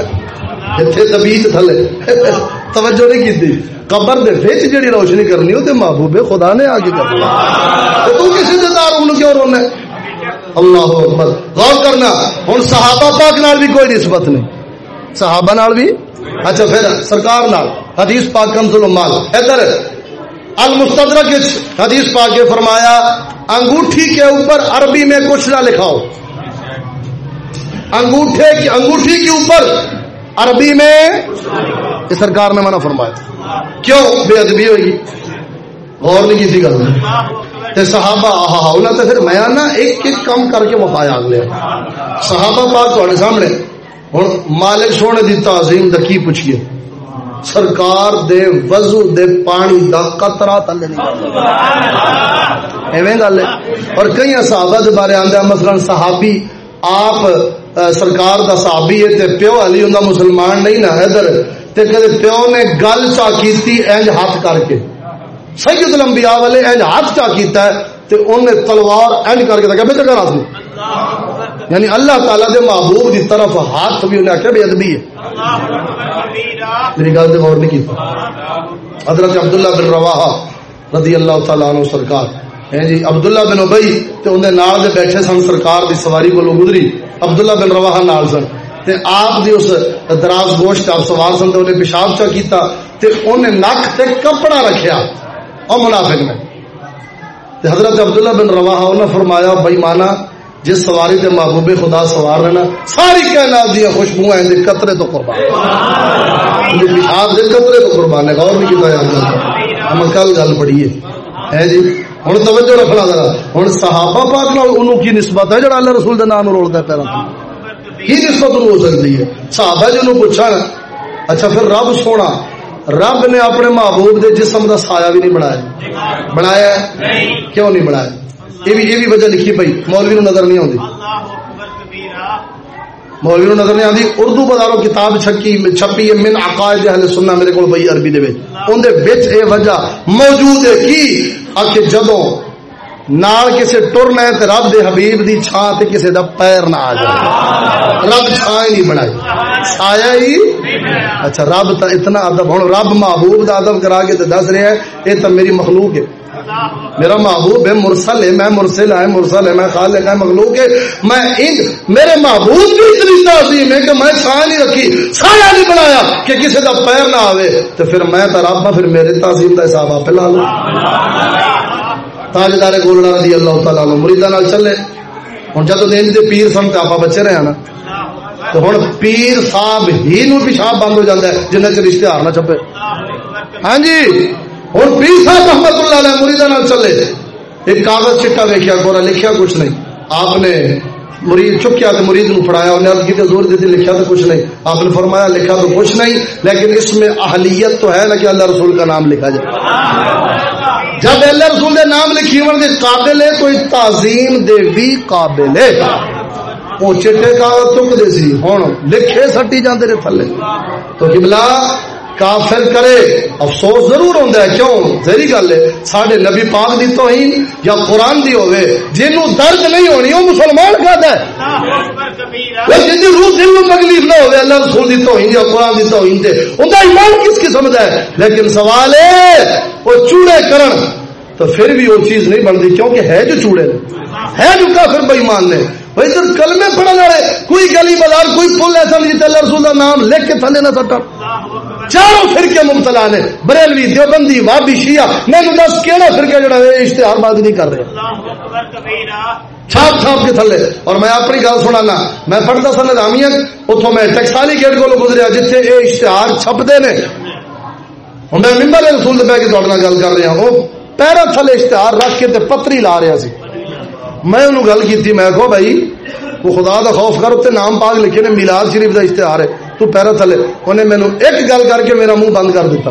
اتنے تو بیچ تھلے۔ توجہ نہیں کی قبر دے وچ جڑی روشنی کرنی وہ محبوب خدا نے آگے کرنا تو کسی کے تعارف کیوں رونا اللہ اکبر۔ غور کرنا ہوں صحابہ پاک نال بھی کوئی نسبت نہیں۔ صحابہ نال بھی؟ اچھا پھر سرکار نال، حدیث پاک کنزل مال۔ ادھر، المستدرک حدیث پاک کے فرمایا، انگوٹھی کے اوپر عربی میں کچھ نہ لکھاؤ۔ انگوٹھے کی انگوٹھی کے اوپر عربی میں اس سرکار نے منع فرمایا۔ کیوں؟ بے ادبی ہوئی۔ غور نہیں کی گل۔ صحابہ، آہا انہوں نے پھر میں نا ایک ایک کم کر کے وفایا اگلے صحابہ پاک تھوڑے سامنے۔ ہوں مالک سونے دی تعظیم دا کی پوچھیے سرکار دے وضو دے پانی دا قطرہ تلے نہیں۔ ایویں گل ہے۔ اور کئی صحابہ دے بارے آندا مثلا صحابی آپ سرکار دا صحابی ہے تے پیو علی ہوندا مسلمان نہیں نا ادھر تے کدے پیو نے گل چا کیتی انج ہاتھ کر کے۔ سید الانبیاء والے انج ہاتھ چا کیتا ہے تے انہیں تلوار انج کر کے کہ میں تے ہاتھ یعنی اللہ تعالیٰ دے محبوب دی طرف ہاتھ بھی انہیں آخیا بے ادبی ہے۔ میری گل سے غور نہیں کی حضرت عبداللہ بن رواحہ رضی اللہ تعالیٰ عنہ سرکار۔ ہے جی عبداللہ بن ابئی تے اندر نال دے بیٹھے سن سرکار دی سواری کو گزری۔ عبداللہ بن رواحہ نال سن۔ تے آپ دی اس دراز گوشت آپ سوار سن تے انہیں پیشاب چا کیتا۔ تے انہیں نک تے کپڑا رکھیا۔ اور منافق میں تے حضرت عبداللہ بن رواحہ انہیں فرمایا، بھائی مانا جس سواری تے محبوب خدا سوار رہنا، ساری کائنات دیا خوشبو ہیں دے قطرے تو قربان۔ آپ دے قطرے تو قربان ہے، غور نہیں کیتا یاد ہم کل گل پڑھی ہے جی؟ ہوں توجہ رکھنا ذرا۔ ہوں صحابہ پاک نال انہوں کی نسبت ہے جڑا اللہ رسول دے نام رولدا ہے پیرا کی نسبت ہو سکتی ہے؟ صحابہ جی انہوں پوچھن اچھا پھر رب سونا، رب نے اپنے محبوب دے جسم دا سایہ بھی نہیں بنایا۔ بنایا کیوں نہیں بنایا؟ یہ بھی یہ بھی وجہ لکھی پی مولوی نظر نہیں آتی مولوی نو نظر نہیں آتی اردو بازاروں کتاب چھکی چھپی ہے من عقائد اہل سننا میرے کو پی عربی دے اندر بچ اے وجہ موجود ہے کی؟ آکے جدوں نال کسے ٹرنا ہے تے رب دے حبیب دی چھان تے کسے دا پیر نہ آ جائے۔ رب چھان نہیں بنائی۔ سایہ ہی اچھا رب تا اتنا ادب ہن رب محبوب دا ادب کرا کے تے دس رہے ہیں اے تے میری مخلوق ہے۔ میرا محبوب ہے، مرسل ہے، میں مرسل ہے مرسل ہے، میں خالق ہے مخلوق ہے۔ میں ان، میرے محبوب کی اتنی تعظیم ہے کہ میں چھایا نہیں رکھی چھایا نہیں بنایا کہ کسی کا پیر نہ آوے۔ تو پھر میں تو رب پھر میرے تعظیم کا حساب آپ لا لوں تاجدار گولڈا رضی اللہ تعالیٰ مریدا نال چلے۔ ہوں جب دن کے پیر سن تو آپ بچے رہے ہاں نا، تو ہوں پیر صاحب ہی نو پیشاب بند ہو جاتا ہے جنہیں چ رشتے ہار نہ چھپے۔ ہاں جی۔ ہوں پیر صاحب محمد اللہ علیہ مریدا نال چلے۔ ایک کاغذ چٹا ویکیا گورا لکھیا کچھ نہیں۔ آپ نے مرید چکیا تو مرید نو پڑھایا انہیں عرض کی زور دیتی لکھا تو کچھ نہیں۔ آپ نے فرمایا لکھا تو کچھ نہیں، لیکن اس میں اہلیت تو ہے نا کہ اللہ رسول کا نام لکھا جائے۔ جب اللہ رسول کے نام لکھی من کے قابل ہے، تو تعظیم دے بھی قابل ہے۔ وہ چٹے کاغذ چک دے سی، ہوں، لکھے سٹی جاندے رہے تھلے تو قبلہ کافر کرے، افسوس ضرور ہوتا ہے، کیوں؟ ذری گل ہے سڈے نبی پاک دی توہین یا قرآن دی ہوے جنوں درد نہیں ہونی وہ مسلمان کہتا ہے؟ جن روح دل میں تکلیف نہ ہوے اللہ رسول دی توہین یا قرآن دی توہین تے۔ ان کا ایمان کس قسم کا ہے؟ لیکن سوال ہے وہ چوڑے کرن، تو پھر بھی وہ چیز نہیں بنتی، کیونکہ ہے جو چوڑے، ہے جو کافر بےمان نے۔ بھائی سر کلمے پڑھنے والے، کوئی گلی بازار، کوئی پل ایسا نہیں اللہ رسول کا نام لکھ کے تھلے نہ سٹا۔ چاروں فرقے مبتلا نے، بریلوی، دیوبندی، وابی، شیعہ۔ میں دس کہڑا فرقہ جڑا ہے اشتہار بات نہیں کر رہے۔ چھاپ چھاپ کے تھلے۔ اور میں اپنی گل سنا میں پڑھتا سا نظامیہ اتوں میں ٹیکسالی گیٹ کو گزریا جتنے یہ اشتہار چھپتے ہیں ہوں، میں ممبر رسول بہ کے تھوڑے گل کر رہا وہ پیرا تھلے اشتہار رکھ کے پتری لا رہا سی۔ میں انہوں گل کی میں کہو بھائی وہ خدا دا خوف کر، اتنے نام پاک لکھے نے، میلاد شریف دا اشتہار ہے۔ تو پیرا تھلے انہیں مینو ایک گل کر کے میرا منہ بند کر دیتا۔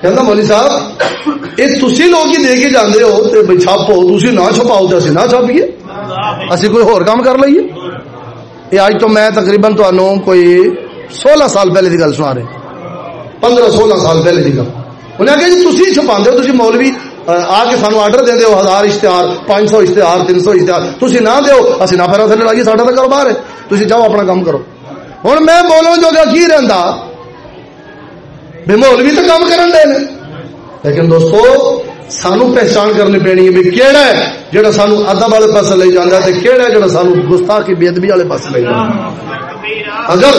کہنا مولی صاحب یہ تھی لوگ ہی دے کے جانے ہو تو چھاپو تھی نہ چھپاؤ تو اسی نہ چھاپیے۔ اسی کوئی ہور کام کر لئیے۔ یہ اج تو میں تقریباً تمہوں کوئی سولہ سال پہلے کی گل سنا رہے۔ پندرہ سولہ سال پہلے کی گل۔ انہیں آخیا جی تھی چھپا ہو تھی مولوی آ کے سانو آرڈر دے دیو، ہزار اشتہار، پانچ سو اشتہار، تین سو اشتہار۔ تھی نہ دو اسی نہ پیرا تھلے لائیے ساڈا تو کاروبار ہے۔ تھی جاؤ اپنا کام کرو۔ ہوں میں بولوں جو کی رہتا بے مولوی تو کام کرن دے لیکن دوستو، سانو پہچان کرنی پینی ہے بھی کیڑا ہے جڑا سانو ادب والے پاس لے جانا ہے کیڑا ہے جڑا سانو گستاخی بے ادبی والے پاس لے جانا اگر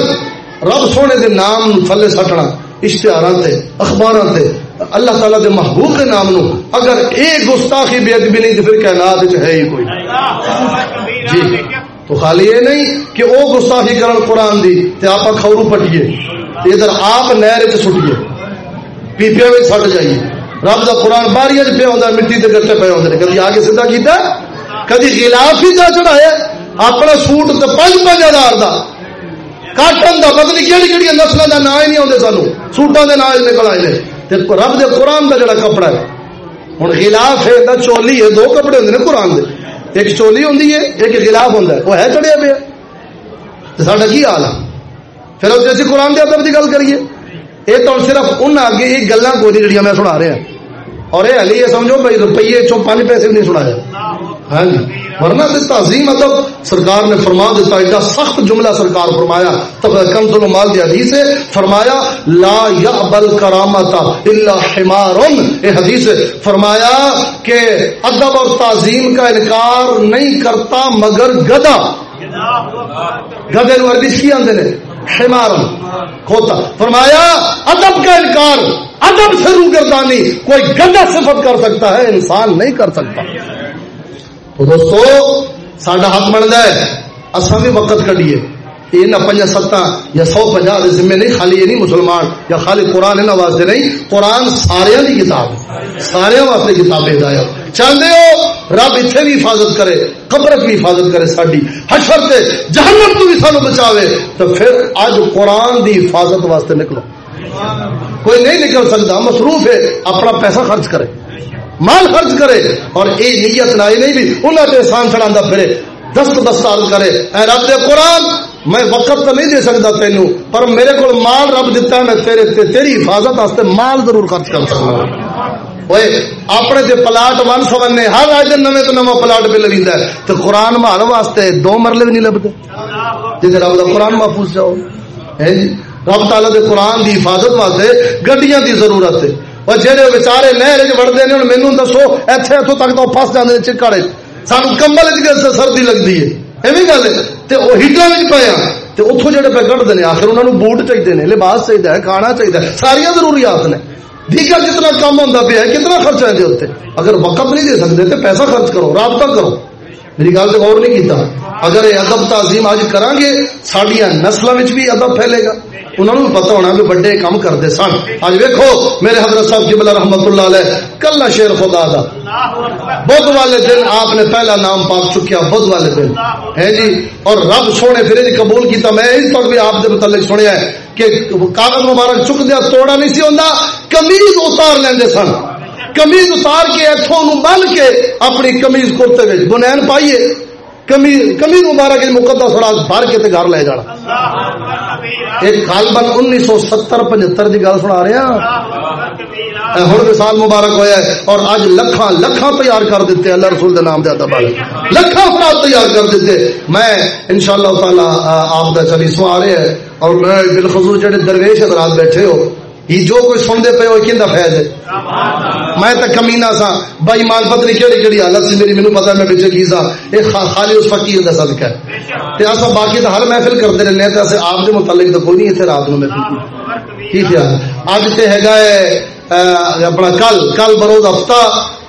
رب سونے دے نام تھلے سٹنا اشتہار سے اخبار سے اللہ تعالیٰ دے محبوب کے نام نو اگر ایک گستاخی بے ادبی نہیں تو پھر کائنات ہے ہی کوئی۔ جی تو خالی یہ نہیں کہ وہ گستاخی کرن قرآن دی تے آپ کھورو پٹیے ادھر آپ نہر چ سٹیے۔ پیپیا میں سٹ جائیے۔ رب دا قرآن باری پہ ہوتا مٹی کے گٹے پہ ہوتے ہیں کدی آگے سیدھا کیتا، کدی خلاف ہی جا چڑھایا۔ اپنا سوٹ تو پانچ پانچ ہزار کا کاٹن کا پتہ نہیں کہڑی کہڑی نسلوں کا نام ہی نہیں آتے سانو۔ سوٹوں کے نام نکل آئے رب دے قرآن کا جڑا کپڑا ہے۔ ہوں خلاف ہے چولی ہے، دو کپڑے ہوں قرآن دے۔ ایک چولی ہوں ایک خلاف ہوں وہ ہے چڑھیا پیا۔ سا کی حال ہے؟ پھر جیسے قرآن کے ادب کی گل کریے۔ یہ تو صرف ان آگے یہ گلا کوئی جڑیاں میں سنا رہا اور یہ ہلی یہ سمجھو بھائی، روپیے چو پانچ پیسے بھی نہیں سنایا۔ ہاں جی۔ ورنہ تعظیم ادب سرکار نے فرما دیتا ایڈا سخت جملہ سرکار فرمایا، تب کنز مال دی حدیث ہے، فرمایا، لا یعبل کرامت الا حمار یہ حدیث ہے۔ فرمایا کہ ادب اور تعظیم کا انکار نہیں کرتا مگر گدا۔ گدے نو ورزش کی آندے نے حمار ہوتا فرمایا، ادب کا انکار، ادب سے روگردانی، کوئی گندا صفت کر سکتا ہے، انسان نہیں کر سکتا۔ تو دوستو سڈا حق بنتا ہے اصا بھی وقت کڈیے یہ نہ پنجا ستا یا سو پنجا ذمے نہیں خالی یہ نہیں مسلمان یا خالی قرآن انہوں واسطے نہیں قرآن سارے کی کتاب سارے واسطے کتاب ہدایت چاہتے ہو رب اتنے بھی حفاظت کرے قبرت بھی حفاظت کرے ساری حشر سے جہنم تو بھی سانو بچاوے تو پھر اج قرآن دی حفاظت واسطے نکلو کوئی نہیں نکل سکتا مصروف ہے اپنا پیسہ خرچ کرے مال خرچ کرے اور اے نیت نہ نہیں بھی انہوں نے احسان چڑھا پھرے دست دستار کرے، اے رب دے قرآن، میں وقت تو نہیں دے سکتا تینوں پر میرے کو مال رب دیتا ہے، میں تیرے تے تیری حفاظت واسطے مال ضرور خرچ کر سکتا ہاں۔ اوے اپنے تے پلاٹ ون سون نے، ہر آج دن نویں تو نواں پلاٹ پہ لگیندا ہے۔ تے قرآن مال واسطے دو مرلے بھی نہیں لبتے جے رب دا قرآن محفوظ جاؤ۔ ہے جی؟ رب تعالی دے قرآن دی حفاظت واسطے، گڈیاں دی ضرورت ہے۔ اور جہے بچارے نہر چڑھتے ہیں مینو دسو اتنے اتوں تک تو فس جاتے ہیں چکڑ سان کمبل سردی لگتی ہے ایویں گل ہے وہ ہیٹر میں پایا تو اتوں جڑے پہ کٹتے ہیں آخر انہوں نے بوٹ چاہیے نے لباس چاہیے کھانا چاہیے ساریا ضروریات نے دیکھا کتنا کام ہوتا پیا کتنا خرچ ہے اتنے اگر وقت نہیں دے سکتے تو پیسہ خرچ کرو رابطہ کرو میری گل سے غور نہیں کیتا۔ اگر یہ ادب تعظیم آج کریں گے سڈیا نسلوں بھی ادب پھیلے گا۔ انہوں نے پتا ہونا بھی بڑے کام کرتے سن۔ اج ویکو میرے حضرت صاحب جبلا رحمت اللہ علیہ، کلا شیر خدا دا۔ بدھ والے دن آپ نے پہلا نام پاک چکیا، بدھ والے دن۔ ہے جی؟ اور رب سونے پھر جی قبول کیتا، میں اس وقت بھی آپ کے متعلق سنیا ہے کہ کاغذ مبارک چک دیا توڑا نہیں سی ہوتا کمیز اتار لیندے سن۔ کمیز اتار کے اتوں بن کے اپنی کمیز کرتے بنین پائیے۔ کمی مبارک مقدس اور بھر کے گھر لے جانا۔ ایک خال بن انیس سو ستر پچہتر کی گل سنا رہے ہیں ہر مثال مبارک ہوا ہے۔ اور اج لکھا لکھا تیار کر دیتے اللہ رسول کے نام دیا والے۔ لکھا افراد تیار کر دیتے میں ان شاء اللہ تعالی آپ کا چلیسواں آ رہے ہیں۔ اور بالخصوص جڑے درویش حضرات بیٹھے ہو یہ جو کوئی سنتے پے وہ کھا فیض ہے جی۔ میں تو کمینا سا، بھائی مان پتری کہڑی کہڑی حالت سی میری مینو پتا میں پیچھے کی سا۔ یہ خالی اس فقیر کا صدقہ ہے۔ تے ایسا باقی تو ہر محفل کرتے رہنے ہیں تے آپ کے متعلق تو کوئی نہیں اتنے رات میں محفل کی خیال؟ اج سے ہے اپنا کل کل بروز ہفتہ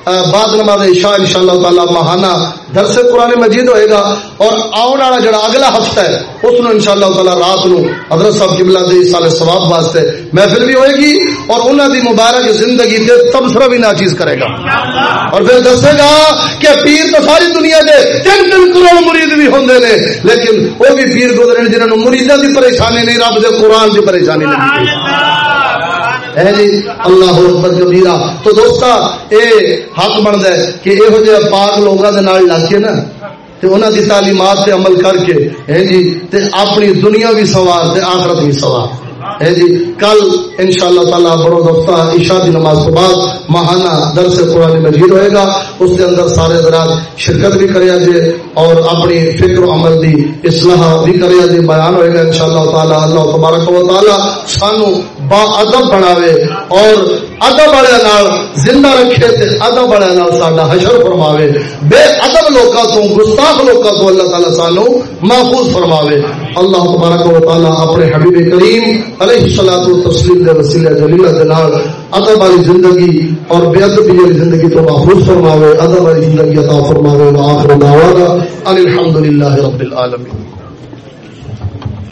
بعد نماز عشاء ان شاء اللہ تعالی ماہانہ درس قرآن مجید ہوئے گا اور آنے والا جڑا اگلا ہفتہ ہے، اس نے ان شاء اللہ تعالی رات نو حضرت صاحب کی بلا سال ثواب واسطے محفل بھی ہوئے گی اور انہوں دی مبارک زندگی سے تبصرہ بھی ناچیز کرے گا۔ اور پھر دسے گا کہ پیر تو ساری دنیا دے تین تین کروڑ مرید بھی ہوں نے، لیکن وہ بھی پیر گزرے جنہوں مریدوں کی پریشانی نہیں، رب دے قرآن کی پریشانی نہیں۔ جی اللہ اکبر کبیرہ۔ تو دوستا اے حق بنتا ہے کہ یہو جہ پاک لوگوں کے لگ کے نا انہوں کی تعلیمات سے عمل کر کے ہے جی تے اپنی دنیا بھی سوار، تے آخرت بھی سوار۔ ہے جی کل ان شاء اللہ تعالیٰ بروز ہفتہ عشاء کی نماز کے بعد ماہانہ درس قرآن مجید ہوئے گا۔ اس کے اندر سارے حضرات شرکت بھی کرے جے اور اپنی فکر و عمل دی اصلاح بھی کرے جے بیان ہوئے گا ان شاء اللہ تعالیٰ۔ اللہ تبارک و تعالیٰ سانو با ادب بناوے اور ادب والے نال زندہ رکھے تے ادب والے نال ساڈا حشر فرماوے۔ بے ادب لوکاں تو، گستاخ لوکاں تو اللہ تعالی سانو محفوظ فرماوے۔ اللہ تبارک و تعالی اپنے حبیب کریم علیہ الصلوۃ والتسلیم دے وسیلہ جلیل جلال نال ادب والی زندگی اور بے ادبی والی زندگی تو محفوظ فرماوے، ادب والی زندگی عطا فرماوے واخر دعوانا الحمدللہ رب العالمین۔